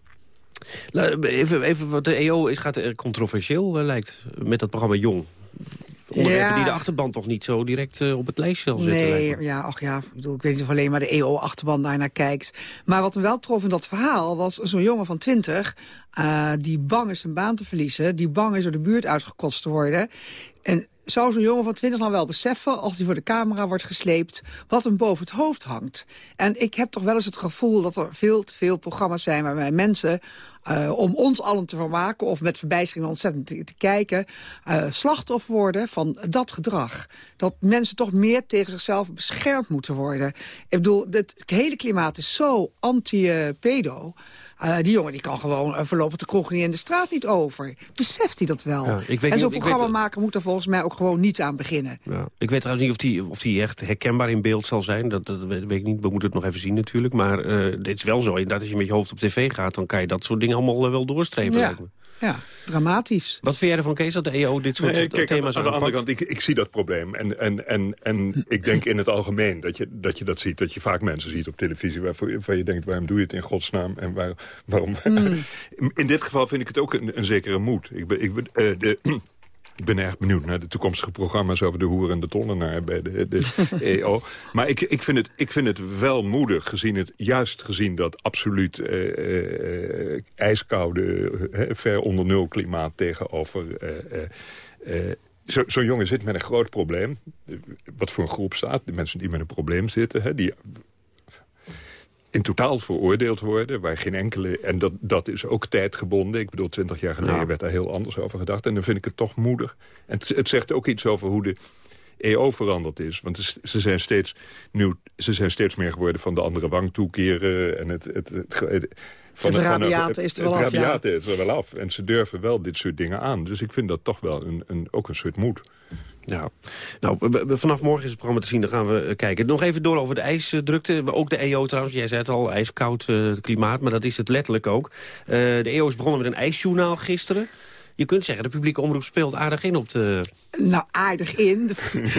even, even wat de EO gaat er controversieel uh, lijkt met dat programma Jong. Onderwerpen ja. die de achterban toch niet zo direct uh, op het lijstje al zitten. Nee, ja, ach ja, ik, bedoel, ik weet niet of alleen maar de EO-achterban daarnaar kijkt. Maar wat me wel trof in dat verhaal was zo'n jongen van 20... Uh, die bang is zijn baan te verliezen, die bang is door de buurt uitgekotst te worden. En zou zo'n jongen van 20 dan wel beseffen, als hij voor de camera wordt gesleept, wat hem boven het hoofd hangt? En ik heb toch wel eens het gevoel dat er veel te veel programma's zijn waarbij mensen, uh, om ons allen te vermaken of met verbijstering ontzettend te, kijken, uh, slachtoffer worden van dat gedrag. Dat mensen toch meer tegen zichzelf beschermd moeten worden. Ik bedoel, het, het hele klimaat is zo anti-pedo. Die jongen die kan gewoon uh, voorlopig de kroeg niet in de straat niet over. Beseft hij dat wel? Ja, ik weet en zo'n programmamaker moet er volgens mij ook gewoon niet aan beginnen. Ja, ik weet trouwens niet of die, of die echt herkenbaar in beeld zal zijn. Dat, dat weet ik niet. We moeten het nog even zien natuurlijk. Maar uh, dit is wel zo. Inderdaad, als je met je hoofd op tv gaat... dan kan je dat soort dingen allemaal wel doorstrepen. Ja. Ja, dramatisch. Wat vind jij ervan, Kees, dat de EO dit soort nee, kijk, thema's aan, aan de andere kant, ik, ik zie dat probleem. En, en, en, en ik denk in het algemeen dat je, dat je dat ziet. Dat je vaak mensen ziet op televisie waarvan, waarvan je denkt... waarom doe je het in godsnaam? En waar, waarom... Mm. In dit geval vind ik het ook een, een zekere moed. Ik ben, ik ben, uh, de, ik ben erg benieuwd naar de toekomstige programma's... over de hoer en de tollenaar bij de, de EO. Maar ik, ik, vind het, ik vind het wel moedig, gezien het, juist gezien dat absoluut uh, uh, ijskoude... ver onder nul klimaat tegenover... Zo'n zo jongen zit met een groot probleem. Wat voor een groep staat. De mensen die met een probleem zitten. Hè, die in totaal veroordeeld worden, waar geen enkele... en dat, dat is ook tijdgebonden. Ik bedoel, twintig jaar geleden ja. werd daar heel anders over gedacht. En dan vind ik het toch moedig. En het, het zegt ook iets over hoe de EO veranderd is. Want ze zijn steeds, nieuw, ze zijn steeds meer geworden van de andere wang toekeren. En het, het, het, het van het rabiate is er wel het af. rabiate ja. is er wel af. En ze durven wel dit soort dingen aan. Dus ik vind dat toch wel een, een, ook een soort moed. Nou, nou vanaf morgen is het programma te zien, dan gaan we eh, kijken. Nog even door over de ijsdrukte. Ook de EO trouwens, jij zei het al, ijskoud eh, klimaat, maar dat is het letterlijk ook. Eh, de EO is begonnen met een ijsjournaal gisteren. Je kunt zeggen, de publieke omroep speelt aardig in op de... Nou, aardig in. De,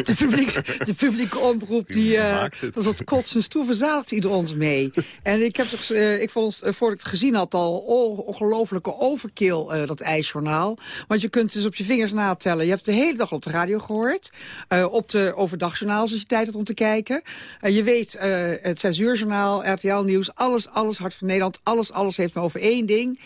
de, publieke, de publieke omroep, die, eh dat is wat kotsens toe verzadigt ieder ons mee. En ik, heb, toch, eh, ik vond, eh, voordat ik het gezien had, al ongelofelijke overkill, dat ijsjournaal. Want je kunt dus op je vingers natellen. Je hebt de hele dag op de radio gehoord. eh, op de overdagjournaals als je tijd had om te kijken. Je weet, het 6 uurjournaal, RTL Nieuws, alles, alles, Hart van Nederland, alles, alles heeft me over één ding.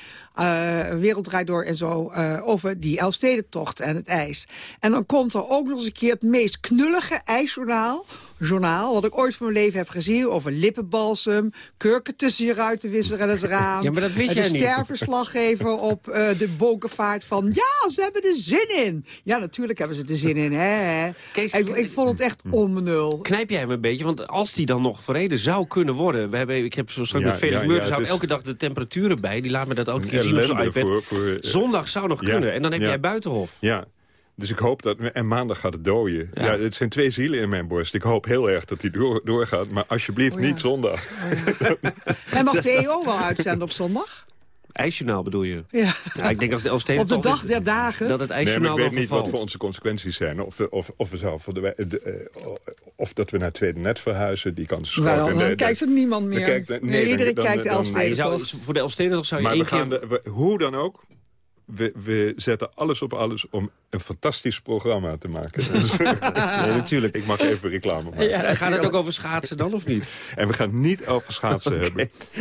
Wereld draait door en zo, over die Elfstedentocht en het ijs. En dan komt er ook nog eens een keer het meest knullige ijsjournaal... Journaal, wat ik ooit van mijn leven heb gezien... over lippenbalsem, kurken tussen je ruitenwisser en het raam. Ja, maar dat weet jij de niet. sterverslaggever op eh, de bokenvaart van... ja, ze hebben er zin in. Ja, natuurlijk hebben ze er zin in, hè. Kees, ik, ik vond het echt onbenul. Knijp jij hem een beetje? Want als die dan nog verreden zou kunnen worden... We hebben, ik heb zo straks Ja, met Felix ja, Meurders ja, het hou is- elke dag de temperaturen bij. Die laat me dat ook Een keer zien op iPad. voor- voor, Zondag zou nog ja, kunnen. En dan heb ja. jij buitenhof. Ja. Dus ik hoop dat... En maandag gaat het dooien. Ja. het zijn twee zielen in mijn borst. Ik hoop heel erg dat die door, doorgaat. Maar alsjeblieft Oh ja. niet zondag. En mag de EO wel uitzenden op zondag? IJsjournaal bedoel je? Ja. Ja, ik denk als de Elfsteden Op de dag der dagen? Dat het Nee, maar ijsjournaal ik weet niet wat voor onze consequenties zijn. Of, we- of, of, we voor de, eh, of dat we naar het tweede net verhuizen. Die kans is groot. Dan kijkt er niemand meer. kijkt nee, nee, iedereen dan- kijkt Elfsteden voor de Elfsteden zou je Maar één we gaan keer... de, we- hoe dan ook, we, we zetten alles op alles om een fantastisch programma te maken. Dus, Nee, natuurlijk. Ik mag even reclame maken. En gaat het ook over schaatsen dan, of niet? En we gaan niet over schaatsen hebben.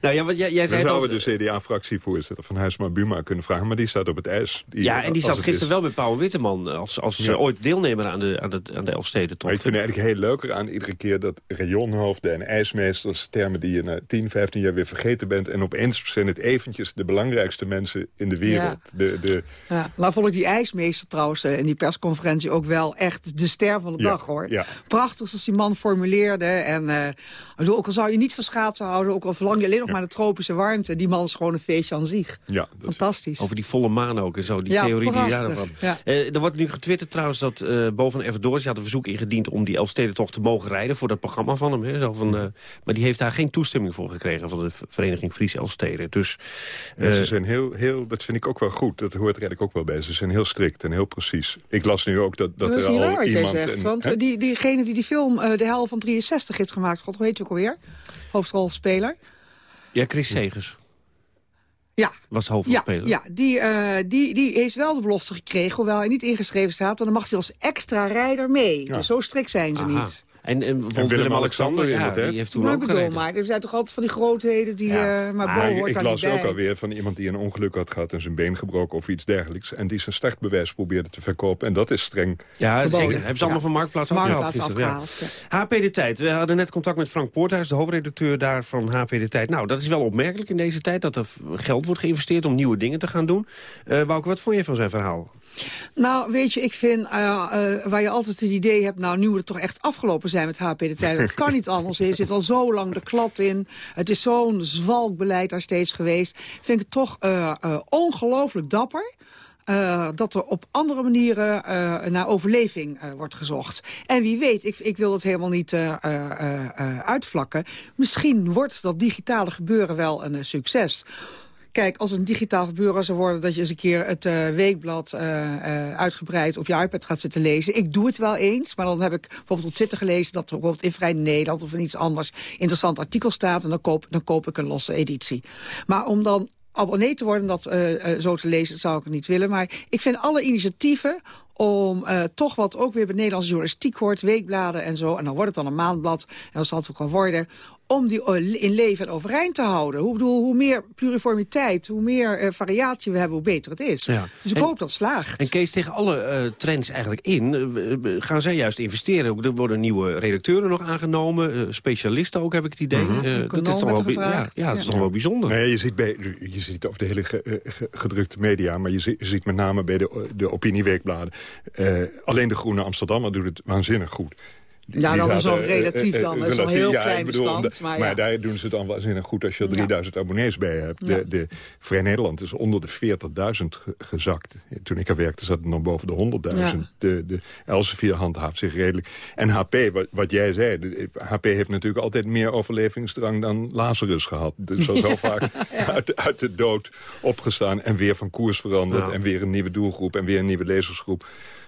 Nou ja, wat jij, jij We zei zouden de CDA-fractievoorzitter van Huisman Buma kunnen vragen... maar die staat op het ijs. Die, Ja, en die zat gisteren is. wel met Paul Witteman... als, als Ja. eh, ooit deelnemer aan de, aan de, aan de Elfstedentocht. Ik vind het eigenlijk heel leuker aan iedere keer dat rayonhoofden en ijsmeesters... termen die je na 10, 15 jaar weer vergeten bent... en opeens zijn het eventjes de belangrijkste mensen in de wereld. De, de, Ja, nou vond ik die ijsmeester trouwens eh, in die persconferentie ook wel echt de ster van de Ja, dag hoor. ja. Prachtig zoals die man formuleerde. En eh, bedoel, ook al zou je niet van schaatsen houden, ook al verlang je alleen nog maar de tropische warmte. Die man is gewoon een feestje aan zich. ja, Fantastisch. Over die volle maan ook en zo, die Ja, theorie die prachtig. daarvan. Ja. Eh, er wordt nu getwitterd trouwens dat eh boven Everdores had een verzoek ingediend om die Elfstedentocht te mogen rijden voor dat programma van hem. Hè, zo van, eh, maar die heeft daar geen toestemming voor gekregen van de vereniging Friese Elfsteden. Dus ze eh, zijn heel, heel, dat vind ik ook wel goed. Dat hoort er eigenlijk ook wel bij. Ze zijn heel strikt en heel precies. Ik las nu ook dat, dat, Dat is er niet al waar wat jij iemand... zegt. want die, diegene die die film De Hel van 63 heeft gemaakt, god, hoe heet je ook alweer? Hoofdrolspeler. ja, Chris Segers Ja, was de Ja, hoofdrolspeler. ja die, eh, die, die heeft wel de belofte gekregen, hoewel hij niet ingeschreven staat. Want dan mag hij als extra rijder mee. Ja. Dus zo strikt zijn ze Aha. niet. En, en Willem-Alexander inderdaad. die heeft toen Maar ook bedoel, maar er zijn toch altijd van die grootheden die... Ja. eh, maar Maar Bo ik, hoort ik daar las ook alweer van iemand die een ongeluk had gehad... en zijn been gebroken of iets dergelijks. En die zijn startbewijs probeerde te verkopen. En dat is streng. Ja, Verboden. zeker. Hebben ze allemaal Ja. van Marktplaats afgehaald Marktplaats afgehaald, HP De Tijd. We hadden net contact met Frank Poorthuis, de hoofdredacteur daar van HP De Tijd. Nou, dat is wel opmerkelijk in deze tijd, dat er geld wordt geïnvesteerd om nieuwe dingen te gaan doen. Eh Wouke, wat vond je van zijn verhaal? Nou, weet je, ik vind eh, eh, waar je altijd het idee hebt... nou, nu moet het toch echt afgelopen zijn met HP de tijd. Dat kan niet anders. Er zit al zo lang de klad in. Het is zo'n zwalkbeleid daar steeds geweest. Vind ik het toch eh, ongelooflijk dapper... dat er op andere manieren naar overleving wordt gezocht. En wie weet, ik, ik wil het helemaal niet uitvlakken. Misschien wordt dat digitale gebeuren wel een succes. Kijk, als een digitaal gebeuren zou worden... dat je eens een keer het eh, weekblad eh, eh, uitgebreid op je iPad gaat zitten lezen. Ik doe het wel eens, maar dan heb ik bijvoorbeeld op Twitter gelezen... dat er bijvoorbeeld in Vrij Nederland of in iets anders... interessant artikel staat en dan koop, dan koop ik een losse editie. Maar om dan abonnee te worden, dat zo te lezen, dat zou ik niet willen. Maar ik vind alle initiatieven om toch wat ook weer bij Nederlandse journalistiek hoort, weekbladen en zo. En dan wordt het dan een maandblad, en dan zal het ook wel worden om die in leven en overeind te houden. Hoe, bedoel, hoe meer pluriformiteit, hoe meer eh, variatie we hebben, hoe beter het is. Ja. Dus ik En- hoop dat het slaagt. En Kees, tegen alle eh, trends eigenlijk in, eh, gaan zij juist investeren. Er worden nieuwe redacteuren nog aangenomen, eh, specialisten ook, heb ik het idee. Mhm. Eh, dat is toch wel, ja, ja, dat is toch wel bijzonder. Nee, je ziet, bij, je ziet over de hele ge- ge- gedrukte media... maar je ziet, je ziet met name bij de, de opinieweekbladen... eh, alleen de Groene Amsterdammer doet het waanzinnig goed. Ja, dat is al eh, relatief eh, dan. Dat is al heel ja, klein bedoel, bestand, maar Maar, ja. daar doen ze het dan waanzinnig goed als je er Ja. 3000 abonnees bij hebt. De, de Vrij Nederland is onder de 40.000 ge- gezakt. Toen ik er werkte zat het nog boven de 100.000. Ja. De, de Elsevier handhaaft zich redelijk. En HP, wat, wat jij zei, de- HP heeft natuurlijk altijd meer overlevingsdrang dan Lazarus gehad. Dus zo, zo vaak uit, uit de dood opgestaan en weer van koers veranderd... En weer een nieuwe doelgroep en weer een nieuwe lezersgroep.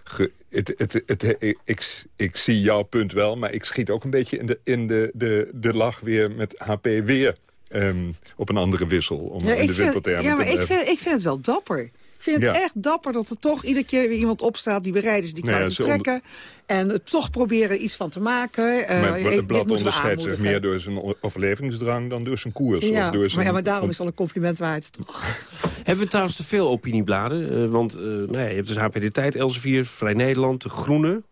Ge- het, het, het, ik, ik zie jouw punt wel, maar ik schiet ook een beetje in de, in de, de, de lach weer met HP weer ehm, op een andere wissel. Om Ja, in de vind, ja, maar ik vind, ik vind het wel dapper. Ik vind het Ja. echt dapper dat er toch iedere keer weer iemand opstaat... die bereid is die Nee, te trekken. En het toch proberen iets van te maken. Eh, maar het dit blad onderscheidt zich meer door zijn overlevingsdrang dan door zijn koers. Ja, of door maar, zijn, ja, maar daarom is het al een compliment waard, toch? Hebben we trouwens te veel opiniebladen? Eh, want eh, nou ja, je hebt dus HP De Tijd, Elsevier, Vrij Nederland, De Groene.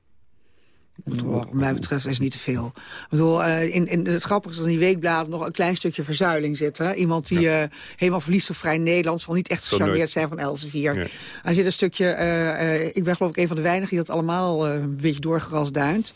Wat mij betreft is niet te veel. Ik bedoel, eh, in, in, het grappige is dat in die weekbladen nog een klein stukje verzuiling zit. Hè? Iemand die eh, helemaal verliest op vrij Nederland... zal niet echt gecharmeerd zijn van Elsevier. Ja. Er zit een stukje... eh, ik ben geloof ik een van de weinigen die dat allemaal een beetje doorgerasduint.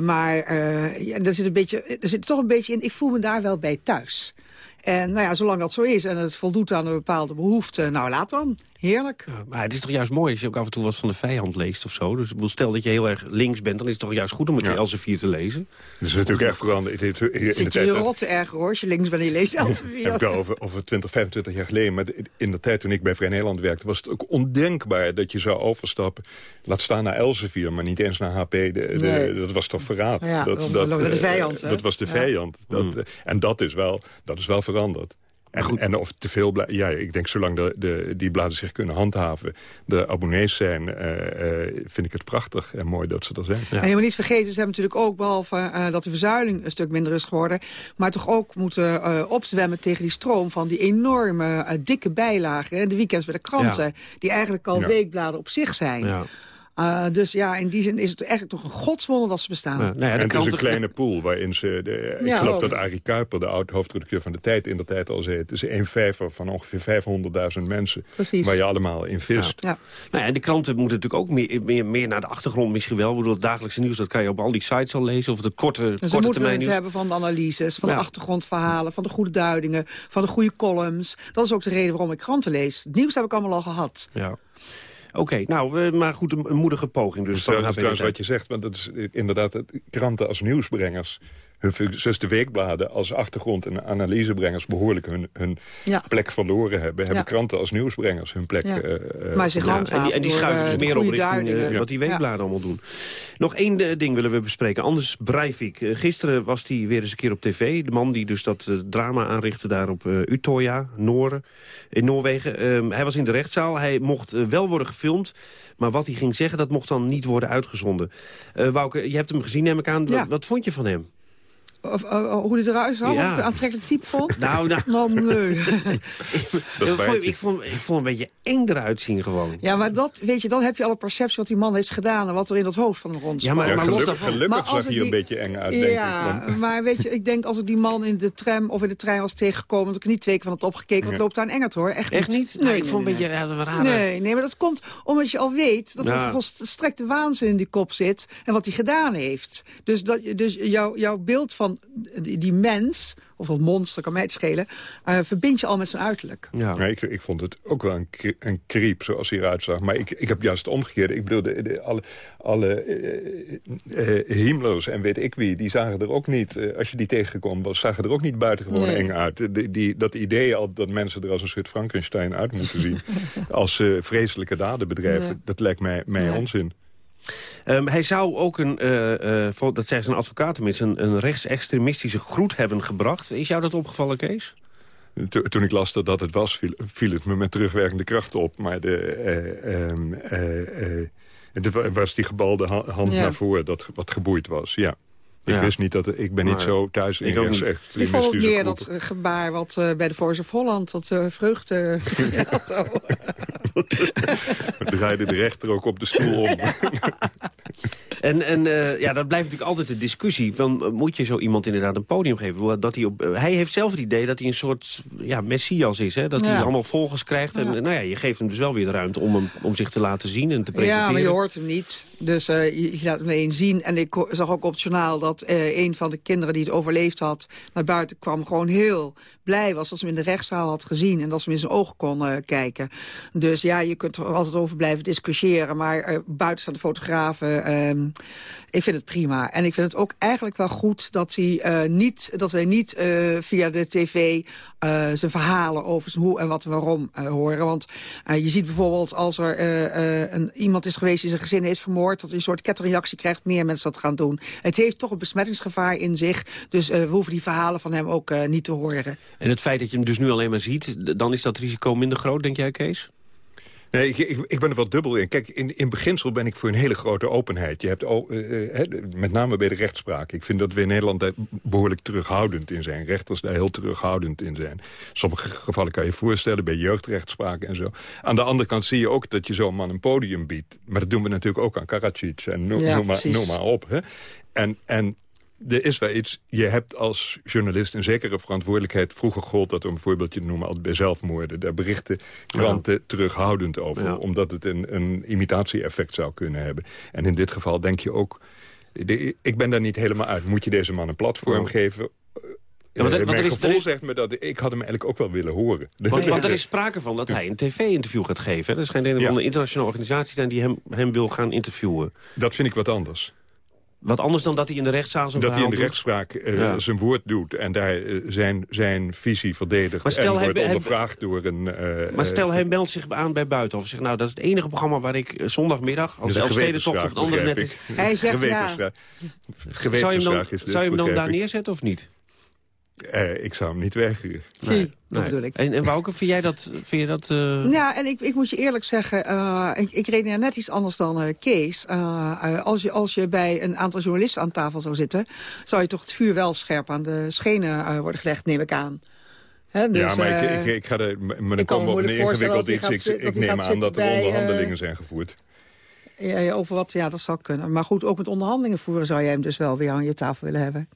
Maar ja, er, zit een beetje, er zit toch een beetje in... ik voel me daar wel bij thuis. En nou ja, zolang dat zo is en het voldoet aan een bepaalde behoefte... nou, laat dan. Heerlijk. Ja, maar het is toch juist mooi als je ook af en toe wat van de vijand leest of zo. Dus stel dat je heel erg links bent, dan is het toch juist goed om het Ja. Elsevier te lezen. Dat is natuurlijk echt veranderd. In de- in de Zit je rot te erger hoor, als je links bent en je leest heb ik Elsevier. over, over 20, 25 jaar geleden. Maar in de tijd toen ik bij Vrij Nederland werkte... was het ook ondenkbaar dat je zou overstappen. Laat staan naar Elsevier, maar niet eens naar HP. De, de- Nee. dat was toch verraad? Ja, dat, dat- de eh, vijand, hè? Dat was de Ja. vijand. Dat, Mm. eh, En dat is wel, dat is wel veranderd. En, en of te veel... Ja, ik denk zolang de, de, die bladen zich kunnen handhaven... de abonnees zijn, eh, eh, vind ik het prachtig en mooi dat ze er zijn. En je moet niet vergeten, ze hebben natuurlijk ook, behalve eh, dat de verzuiling een stuk minder is geworden... maar toch ook moeten eh, opzwemmen tegen die stroom van die enorme dikke bijlagen... en de weekends bij de kranten, Ja. die eigenlijk al Ja. weekbladen op zich zijn. Eh, dus ja, in die zin is het eigenlijk toch een godswonder dat ze bestaan. Ja, nou ja, de en het is een kleine pool waarin ze... De, ik Ja, geloof dat Arie Kuiper, de oud-hoofdredacteur van de Tijd... in de tijd al zei, het is een vijver van ongeveer 500.000 mensen... Precies. waar je allemaal in vist. Ja. Nou ja, en de kranten moeten natuurlijk ook meer, meer, meer naar de achtergrond misschien wel. Ik bedoel, het dagelijkse nieuws, dat kan je op al die sites al lezen. Of de korte, Dus korte moeten termijn het nieuws. hebben van de analyses, van Ja. de achtergrondverhalen... van de goede duidingen, van de goede columns. Dat is ook de reden waarom ik kranten lees. Het nieuws heb ik allemaal al gehad. Ja. Oké, nou, maar goed, een, moedige poging dus. Dat is trouwens wat je zegt, want dat is inderdaad kranten als nieuwsbrengers. Hun, functie- zoals de weekbladen als achtergrond- en analysebrengers behoorlijk hun, hun Ja. plek verloren hebben. Hebben Ja. kranten als nieuwsbrengers hun plek Ja. eh, eh, Maar zich Ja, handhaven en die, en die schuiven dus meer op richting eh, duidingen. wat die weekbladen allemaal doen. Nog één ding willen we bespreken. Anders Breivik. Gisteren was hij weer eens een keer op tv. De man die dus dat drama aanrichtte daar op Utøya, Noorden, in Noorwegen. Ehm, hij was in de rechtszaal. Hij mocht wel worden gefilmd. Maar wat hij ging zeggen, dat mocht dan niet worden uitgezonden. Eh Wouke, je hebt hem gezien, neem ik aan. Wat, wat vond je van hem? Of, eh, hoe die eruit zag, Ja. een aantrekkelijk type vond. Nou, nou. Nou, nee. ik, vond, ik, vond, ik vond een beetje eng eruit zien gewoon. Ja, maar dat, weet je, dan heb je al een perceptie wat die man heeft gedaan... en wat er in dat hoofd van hem rond Ja, maar- Ja, maar gelukkig Maar zag hij er een beetje eng uit, denk ja, ik. maar weet je, ik denk als ik die man in de tram of in de trein was tegengekomen... dat ik er niet twee keer van had opgekeken, wat Ja. loopt daar een engert hoor. Echt, Echt niet? Nee, ik vond nee, een beetje nee. ja, raar. Nee, nee, maar dat komt omdat je al weet dat Ja. er volstrekte waanzin in die kop zit... en wat hij gedaan heeft. Dus, dat, dus jouw jouw beeld van die, die mens, of dat monster, kan mij het schelen... eh, verbind je al met zijn uiterlijk. Ja. Ja, ik, ik vond het ook wel een, een kriep zoals hij eruit zag. Maar ik, ik heb juist het omgekeerde. Ik bedoel, de, de- alle, alle eh, eh, Himmlers en weet ik wie, die zagen er ook niet... eh, als je die tegengekomen was, zagen er ook niet buitengewoon Nee. eng uit. Die, die, dat idee al dat mensen er als een soort Frankenstein uit moeten zien... als ze vreselijke daden bedrijven, Nee. dat lijkt mij, mij Nee. onzin. Ehm, hij zou ook een, eh, eh, dat zei zijn advocaat tenminste, een, een rechtsextremistische groet hebben gebracht. Is jou dat opgevallen, Kees? To- toen ik las dat dat het was, viel, viel het me met terugwerkende kracht op. Maar de, ehm, eh, eh, het wa- was die gebalde ha- hand Ja. naar voren dat wat geboeid was, ja. Ik Ja. wist niet dat... Ik ben niet Maar zo thuis in ik ook niet. Ik vond meer groepen. dat eh, gebaar wat eh, bij de Voice of Holland, dat uh, vreugde... ja, zo. draaide de rechter ook op de stoel om. En, en uh, ja, dat blijft natuurlijk altijd de discussie. Van, moet je zo iemand inderdaad een podium geven? Dat hij, op, hij heeft zelf het idee dat hij een soort ja, messias is. Hè? Dat hij allemaal volgers krijgt. En nou ja, je geeft hem dus wel weer de ruimte om, hem, om zich te laten zien en te presenteren. Ja, maar je hoort hem niet. Dus uh, je, je, laat hem alleen zien. En ik zag ook op het journaal dat uh, een van de kinderen die het overleefd had... naar buiten kwam gewoon heel blij was dat ze hem in de rechtszaal had gezien... en dat ze hem in zijn ogen kon kijken. Dus ja, je kunt er altijd over blijven discussiëren. Maar uh, buiten staan de fotografen. Uh, ik vind het prima. En ik vind het ook eigenlijk wel goed dat, hij, uh, niet, dat wij niet via de tv... zijn verhalen over hoe en wat en waarom horen. Want je ziet bijvoorbeeld als er een, iemand is geweest... die zijn gezin is vermoord... dat hij een soort kettingreactie krijgt, meer mensen dat gaan doen. Het heeft toch een besmettingsgevaar in zich. Dus we hoeven die verhalen van hem ook niet te horen. En het feit dat je hem dus nu alleen maar ziet... dan is dat risico minder groot, denk jij, Kees? Nee, ik, ik, ben er wel dubbel in. Kijk, in, in beginsel ben ik voor een hele grote openheid. Je hebt uh, met name bij de rechtspraak. Ik vind dat we in Nederland daar behoorlijk terughoudend in zijn. Rechters daar heel terughoudend in zijn. sommige gevallen kan je voorstellen bij jeugdrechtspraak en zo. Aan de andere kant zie je ook dat je zo'n man een podium biedt. Maar dat doen we natuurlijk ook aan Karadzic en no, ja, noem, maar, noem, maar, op. Hè. En, en er is wel iets, je hebt als journalist een zekere verantwoordelijkheid. Vroeger gold dat, om een voorbeeldje te noemen, altijd bij zelfmoorden. Daar berichten kranten ja. terughoudend over. Ja. Omdat het een, een imitatie-effect zou kunnen hebben. En in dit geval denk je ook... De, ik ben daar niet helemaal uit. Moet je deze man een platform geven? Ja, want, want mijn gevoel is, zegt me dat ik had hem eigenlijk ook wel willen horen. Want, want er is sprake van dat hij een tv-interview gaat geven. Er is geen een van de internationale organisatie zijn die hem, hem wil gaan interviewen. Dat vind ik wat anders. Wat anders dan dat hij in de rechtszaal zijn Dat hij in de rechtspraak uh, ja. zijn woord doet en daar uh, zijn, zijn visie verdedigt maar stel en wordt hij, ondervraagd door een... Uh, maar stel hij meldt zich aan bij Buitenhof. Zegt, nou, dat is het enige programma waar ik zondagmiddag... als de Elfstedentocht op het andere net is... Hij zegt ja. Zou je hem dan, zou je hem dan daar neerzetten of niet? Uh, ik zou hem niet weigeren. Zie, nee. dat bedoel ik. En, en Wouke, vind jij dat... Vind je dat uh... Ja, en ik, ik moet je eerlijk zeggen... Uh, ik, ik redeneer net iets anders dan Kees. als, je, als je bij een aantal journalisten aan tafel zou zitten... zou je toch het vuur wel scherp aan de schenen worden gelegd, neem ik aan. He, dus, ja, maar ik, ik, ik, ga er... Maar dan komen we op een ingewikkeld iets. Ik, ik neem aan dat er onderhandelingen zijn gevoerd. Ja, over wat, ja, dat zou kunnen. Maar goed, ook met onderhandelingen voeren zou jij hem dus wel weer aan je tafel willen hebben.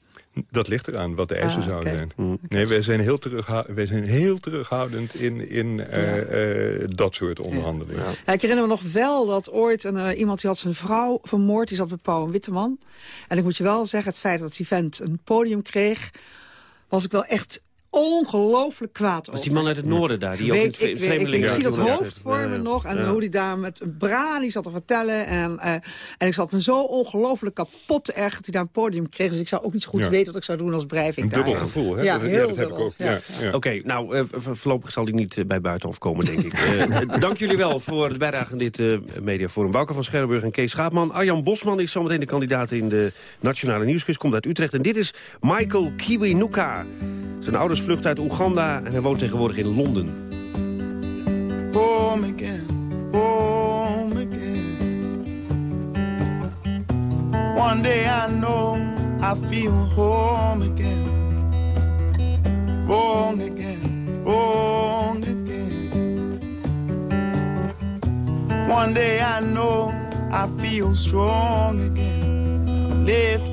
Dat ligt eraan, wat de eisen ah, zouden okay. zijn. Nee, wij zijn heel, wij zijn heel terughoudend in, in ja. uh, dat soort onderhandelingen. Ja. Ja, ik herinner me nog wel dat ooit een, uh, iemand die had zijn vrouw vermoord. Die zat bij Pauw en Witteman. En ik moet je wel zeggen, het feit dat die vent een podium kreeg... was ik wel echt ongelooflijk kwaad Was die man uit het noorden daar? Die weet, ook ik, ik, ik, zie dat hoofd voor me nog. En ja. hoe die daar met een brani zat te vertellen. En, uh, en ik zat me zo ongelooflijk kapot erg dat hij daar een podium kreeg. Dus ik zou ook niet zo goed ja. weten wat ik zou doen als Breivik. Een dubbel gevoel, hè? Ja, dat, heel dat heb ik ook. Oké, okay, nou, uh, voorlopig zal hij niet bij Buitenhof komen, denk ik. uh, dank jullie wel voor het bijdrage aan dit mediaforum. Wouke van Scherrenburg en Kees Schaapman. Arjan Bosman is zometeen de kandidaat in de Nationale Nieuwsquiz. Komt uit Utrecht. En dit is Michael Kiwinuka. Zijn ouders vluchten uit Oeganda en hij woont tegenwoordig in Londen. Home again, home again. One day I know I feel home again. Wrong again, wrong again. One day I know I feel strong again. Lift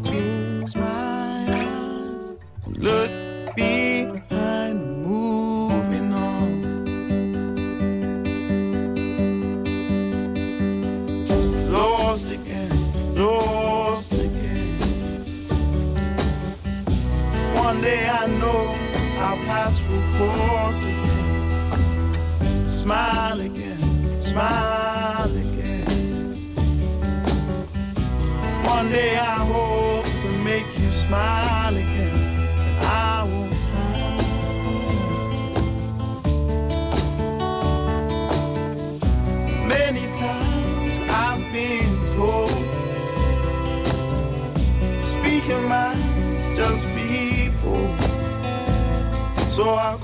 So I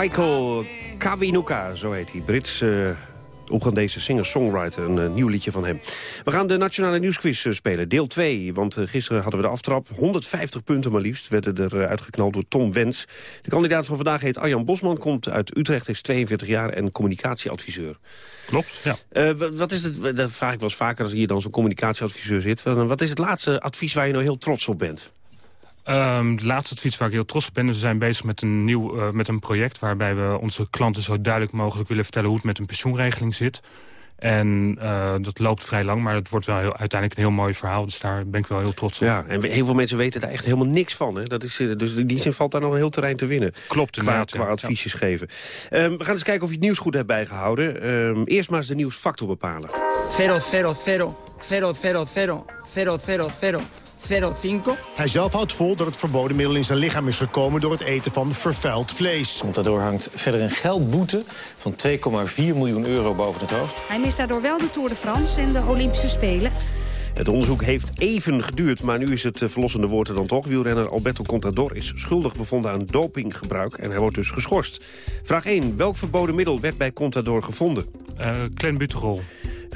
Michael Kawinuka, zo heet hij. Brits uh, Oegandese singer-songwriter, een eh, nieuw liedje van hem. We gaan de Nationale Nieuwsquiz eh, spelen, deel 2. Want gisteren hadden we de aftrap. 150 punten maar liefst werden er uitgeknald door Tom Wens. De kandidaat van vandaag heet Arjan Bosman, komt uit Utrecht, is 42 jaar en communicatieadviseur. Klopt, ja. wat is het, dat vraag ik wel eens vaker als hier dan zo'n communicatieadviseur zit. Wat is het laatste advies waar je nou heel trots op bent? Um, de laatste advies waar ik heel trots op ben... is we zijn bezig met een, nieuw, uh, met een project... waarbij we onze klanten zo duidelijk mogelijk willen vertellen... hoe het met een pensioenregeling zit. En uh, dat loopt vrij lang, maar het wordt wel heel, uiteindelijk een heel mooi verhaal. Dus daar ben ik wel heel trots op. Ja, en heel veel mensen weten daar echt helemaal niks van. Hè? Dat is, dus in die zin valt daar nog een heel terrein te winnen. Klopt, Qua, qua adviesjes ja. geven. Um, we gaan eens kijken of je het nieuws goed hebt bijgehouden. Um, eerst maar eens de nieuwsfactor bepalen. 0, 0, 0, 0, 0, 0, 0, 0, 0. 05. Hij zelf houdt vol dat het verboden middel in zijn lichaam is gekomen... door het eten van vervuild vlees. Want daardoor hangt verder een geldboete van 2,4 miljoen euro boven het hoofd. Hij mist daardoor wel de Tour de France en de Olympische Spelen. Het onderzoek heeft even geduurd, maar nu is het verlossende woord er dan toch. Wielrenner Alberto Contador is schuldig bevonden aan dopinggebruik en hij wordt dus geschorst. Vraag 1. Welk verboden middel werd bij Contador gevonden? Uh, Clenbuterol.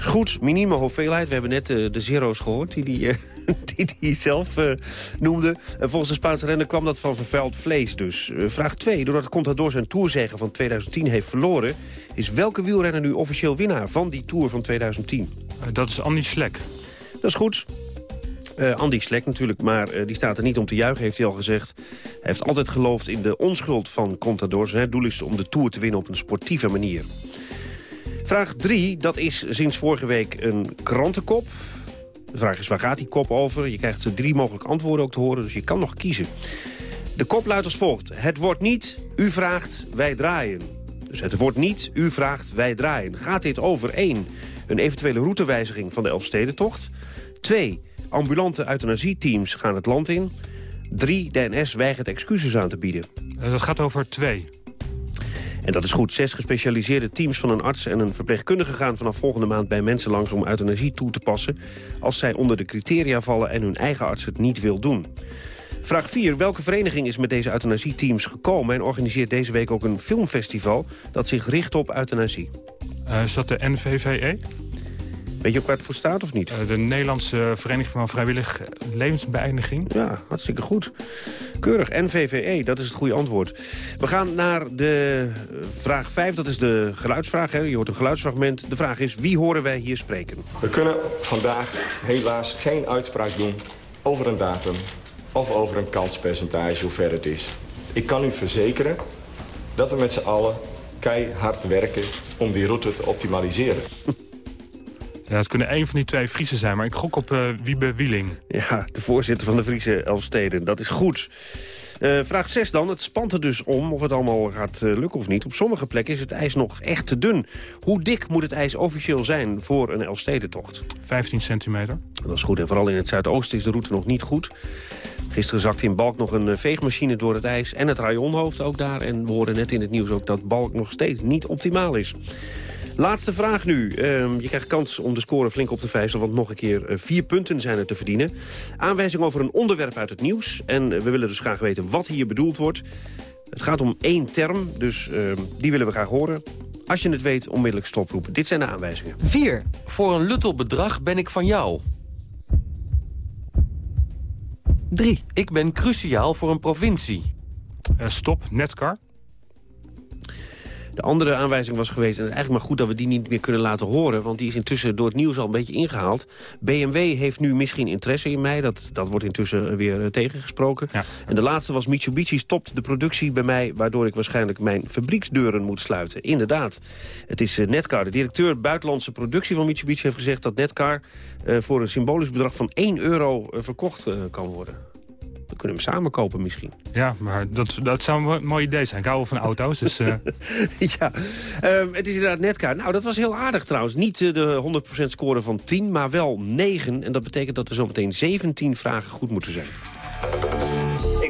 Goed, minime hoeveelheid. We hebben net uh, de zero's gehoord die die, uh, die, die zelf uh, noemde. volgens de Spaanse renner kwam dat van vervuild vlees dus. vraag 2. Doordat Contador zijn tourzegen van 2010 heeft verloren... is welke wielrenner nu officieel winnaar van die Tour van 2010? dat is Andy Slek. Dat is goed. Uh, Andy Slek natuurlijk, maar uh, die staat er niet om te juichen, heeft hij al gezegd. Hij heeft altijd geloofd in de onschuld van Contador. Zijn doel is om de Tour te winnen op een sportieve manier. Vraag 3, dat is sinds vorige week een krantenkop. De vraag is, waar gaat die kop over? Je krijgt drie mogelijke antwoorden ook te horen, dus je kan nog kiezen. De kop luidt als volgt. Het wordt niet, u vraagt, wij draaien. Dus het wordt niet, u vraagt, wij draaien. Gaat dit over 1. Een eventuele routewijziging van de Elfstedentocht. 2. Ambulante euthanasieteams gaan het land in. 3. De NS weigert excuses aan te bieden. Uh, dat gaat over 2. En dat is goed. Zes gespecialiseerde teams van een arts en een verpleegkundige gaan vanaf volgende maand bij mensen langs om euthanasie toe te passen. Als zij onder de criteria vallen en hun eigen arts het niet wil doen. Vraag 4. Welke vereniging is met deze euthanasieteams gekomen... en organiseert deze week ook een filmfestival dat zich richt op euthanasie? Uh, is dat de NVVE? Weet je ook waar het voor staat of niet? Uh, de Nederlandse Vereniging van Vrijwillig Levensbeëindiging. Ja, hartstikke goed. Keurig, NVVE, dat is het goede antwoord. We gaan naar de vraag 5, dat is de geluidsvraag. Hè. Je hoort een geluidsfragment. De vraag is, wie horen wij hier spreken? We kunnen vandaag helaas geen uitspraak doen over een datum... of over een kanspercentage, hoe ver het is. Ik kan u verzekeren dat we met z'n allen keihard werken om die route te optimaliseren. Ja, het kunnen een van die twee Friese zijn, maar ik gok op uh, Wiebe Wieling. Ja, de voorzitter van de Friese Elfsteden. Dat is goed. Uh, vraag 6 dan. Het spant er dus om of het allemaal gaat uh, lukken of niet. Op sommige plekken is het ijs nog echt te dun. Hoe dik moet het ijs officieel zijn voor een Elfstedentocht? 15 centimeter. Dat is goed. En vooral in het zuidoosten is de route nog niet goed. Gisteren zakte in Balk nog een veegmachine door het ijs en het rayonhoofd ook daar. En we horen net in het nieuws ook dat Balk nog steeds niet optimaal is. Laatste vraag nu. Ehm, je krijgt kans om de score flink op te vijzelen... want nog een keer eh, vier punten zijn er te verdienen. Aanwijzing over een onderwerp uit het nieuws. En eh, we willen dus graag weten wat hier bedoeld wordt. Het gaat om één term, dus ehm, die willen we graag horen. Als je het weet, onmiddellijk stoproepen. Dit zijn de aanwijzingen. 4. Voor een luttel bedrag ben ik van jou. 3. Ik ben cruciaal voor een provincie. Uh, stop, Netcar. De andere aanwijzing was geweest, en het is eigenlijk maar goed dat we die niet meer kunnen laten horen... want die is intussen door het nieuws al een beetje ingehaald. BMW heeft nu misschien interesse in mij, dat, dat wordt intussen weer uh, tegengesproken. Ja. En de laatste was Mitsubishi stopt de productie bij mij... waardoor ik waarschijnlijk mijn fabrieksdeuren moet sluiten. Inderdaad, het is uh, Netcar. De directeur buitenlandse productie van Mitsubishi heeft gezegd... dat Netcar uh, voor een symbolisch bedrag van 1 euro verkocht kan worden. We kunnen hem samen kopen misschien. Ja, maar dat, dat zou een mooi idee zijn. Ik hou wel van auto's, dus... Uh... ja, um, het is inderdaad netkaart. Nou, dat was heel aardig trouwens. Niet uh, de 100% score van 10, maar wel 9. En dat betekent dat er zometeen 17 vragen goed moeten zijn.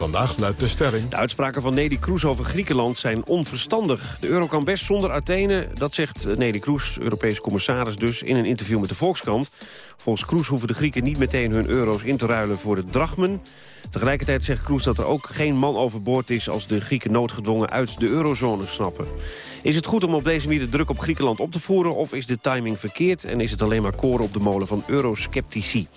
Vandaag luidt de stelling... De uitspraken van Nelly Kroes over Griekenland zijn onverstandig. De euro kan best zonder Athene, dat zegt Nelly Kroes, Europese commissaris dus... in een interview met de Volkskrant. Volgens Kroes hoeven de Grieken niet meteen hun euro's in te ruilen voor de drachmen. Tegelijkertijd zegt Kroes dat er ook geen man overboord is... als de Grieken noodgedwongen uit de eurozone snappen. Is het goed om op deze manier de druk op Griekenland op te voeren... of is de timing verkeerd en is het alleen maar koren op de molen van eurosceptici?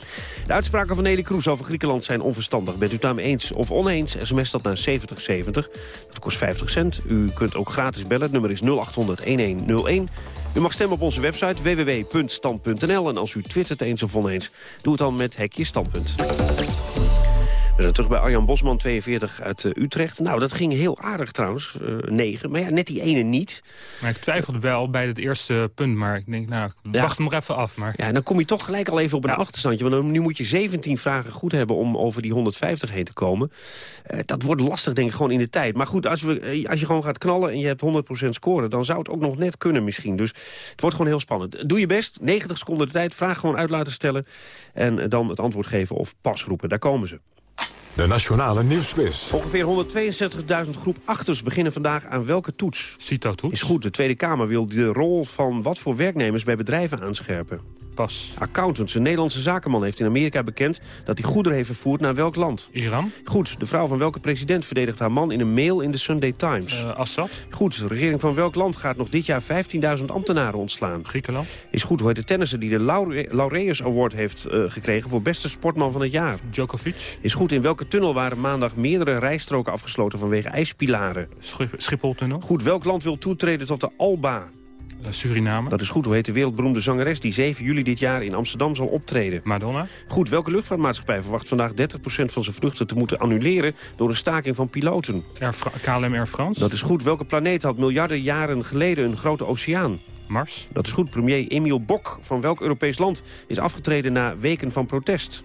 De uitspraken van Nelly Kroes over Griekenland zijn onverstandig. Bent u het daarmee eens of oneens, sms dat naar 7070. Dat kost 50 cent. U kunt ook gratis bellen. Het nummer is 0800-1101. U mag stemmen op onze website www.stand.nl. En als u twittert eens of oneens, doe het dan met hekje standpunt. We zijn terug bij Arjan Bosman, 42 uit uh, Utrecht. Nou, dat ging heel aardig trouwens, uh, 9. Maar ja, net die ene niet. Maar ik twijfelde wel bij het eerste punt. Maar ik denk, nou, Ja. wacht hem nog even af. Maar... Ja, dan kom je toch gelijk al even op een achterstandje. Want nu moet je 17 vragen goed hebben om over die 150 heen te komen. Eh, dat wordt lastig, denk ik, gewoon in de tijd. Maar goed, als, we, eh, als je gewoon gaat knallen en je hebt 100% scoren... dan zou het ook nog net kunnen misschien. Dus het wordt gewoon heel spannend. Doe je best, 90 seconden de tijd, vraag gewoon uit laten stellen... en eh, dan het antwoord geven of pas roepen. Daar komen ze. De Nationale Nieuwsquiz. Ongeveer 162.000 groep achters beginnen vandaag aan welke toets? CITO-toets. Is goed, de Tweede Kamer wil de rol van wat voor werknemers bij bedrijven aanscherpen. Pas. Accountants. Een Nederlandse zakenman heeft in Amerika bekend dat hij goederen heeft vervoerd naar welk land? Iran. Goed, de vrouw van welke president verdedigt haar man in een mail in de Sunday Times? Uh, Assad. Goed, de regering van welk land gaat nog dit jaar 15.000 ambtenaren ontslaan? Griekenland. Is goed, hoe heet de tennisser die de Laure Laureus Award heeft uh, gekregen voor beste sportman van het jaar? Djokovic. Is goed, in welke tunnel waren maandag meerdere rijstroken afgesloten vanwege ijspilaren? Schip Schipholtunnel. Goed, welk land wil toetreden tot de ALBA? Uh, Suriname. Dat is goed. Hoe heet de wereldberoemde zangeres die 7 juli dit jaar in Amsterdam zal optreden? Madonna. Goed. Welke luchtvaartmaatschappij verwacht vandaag 30% van zijn vluchten te moeten annuleren door een staking van piloten? Air KLM Air France. Dat is goed. Welke planeet had miljarden jaren geleden een grote oceaan? Mars. Dat is goed. Premier Emiel Bok van welk Europees land is afgetreden na weken van protest?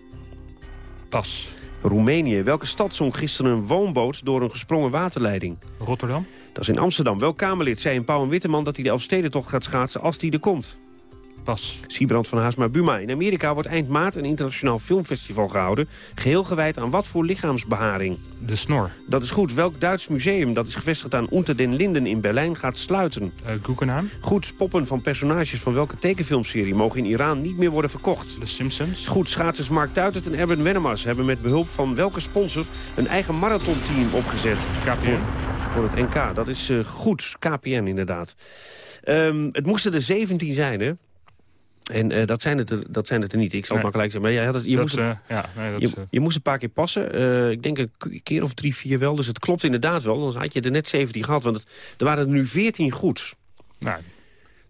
Pas. Roemenië. Welke stad zong gisteren een woonboot door een gesprongen waterleiding? Rotterdam. Dat is in Amsterdam. Welk Kamerlid zei in Pauw en Witteman dat hij de Elfstedentocht gaat schaatsen als die er komt? Pas. Siebrand van Haasma Buma. In Amerika wordt eind maart een internationaal filmfestival gehouden. Geheel gewijd aan wat voor lichaamsbeharing? De snor. Dat is goed. Welk Duits museum dat is gevestigd aan Unter den Linden in Berlijn gaat sluiten? Uh, Guggenheim. Goed. Poppen van personages van welke tekenfilmserie mogen in Iran niet meer worden verkocht? De Simpsons. Goed. Schaatsers Mark Tuitert en Erben Wennemars hebben met behulp van welke sponsor een eigen marathonteam opgezet? KPN. Voor, voor het NK. Dat is uh, goed. KPN inderdaad. Um, het moesten er 17 zijn, hè? En uh, dat, zijn het er, dat zijn het er niet. Ik zal nee. het maar gelijk zeggen. Maar ja, dat, je, dat moest is, een, uh, ja, nee, dat je, is, uh... je, moest een paar keer passen. Uh, ik denk een keer of drie, vier wel. Dus het klopt inderdaad wel. Dan had je er net 17 gehad. Want het, er waren er nu 14 goed. Nou,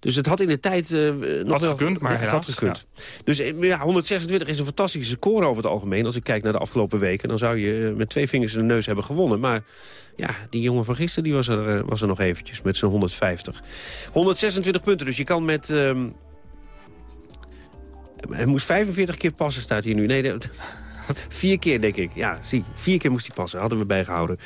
dus het had in de tijd uh, nog had wel gekund, maar ja, het had gekund. Ja. Dus ja, 126 is een fantastische score over het algemeen. Als ik kijk naar de afgelopen weken, dan zou je met twee vingers in de neus hebben gewonnen. Maar ja, die jongen van gisteren die was, er, was er nog eventjes met zijn 150. 126 punten, dus je kan met... Um, hij moest 45 keer passen, staat hier nu. Nee, vier keer, denk ik. Ja, zie. Vier keer moest hij passen. Hadden we bijgehouden.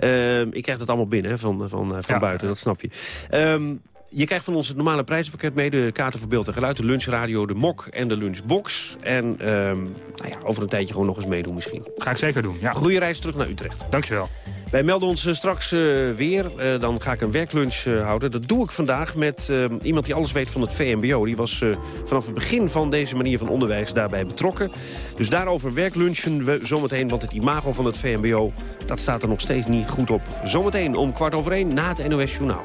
Uh, ik krijg dat allemaal binnen hè, van, van, van ja, buiten, dat snap je. Um, Je krijgt van ons het normale prijzenpakket mee. De kaarten voor beeld en geluid, de lunchradio, de mok en de lunchbox. En ehm, nou ja, over een tijdje gewoon nog eens meedoen misschien. Ga ik zeker doen, ja. Goeie reis terug naar Utrecht. Dankjewel. Wij melden ons eh, straks eh, weer. Eh, dan ga ik een werklunch houden. Dat doe ik vandaag met iemand die alles weet van het VMBO. Die was vanaf het begin van deze manier van onderwijs daarbij betrokken. Dus daarover werklunchen we zometeen. Want het imago van het VMBO, dat staat er nog steeds niet goed op. Zometeen om kwart over één na het NOS Journaal.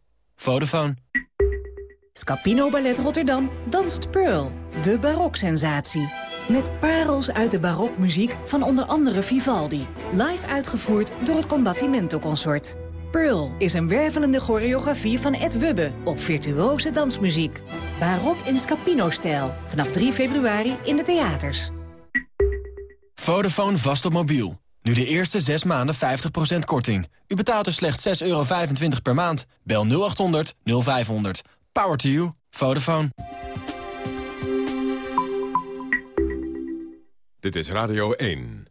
Vodafone. Scapino Ballet Rotterdam danst Pearl, de baroksensatie. Met parels uit de barokmuziek van onder andere Vivaldi. Live uitgevoerd door het Combattimento Consort. Pearl is een wervelende choreografie van Ed Wubbe op virtuose dansmuziek. Barok in Scapino-stijl. Vanaf 3 februari in de theaters. Vodafone vast op mobiel. Nu de eerste 6 maanden 50% korting. U betaalt er slechts 6,25 euro per maand. Bel 0800 0500. Power to you. Vodafone. Dit is Radio 1.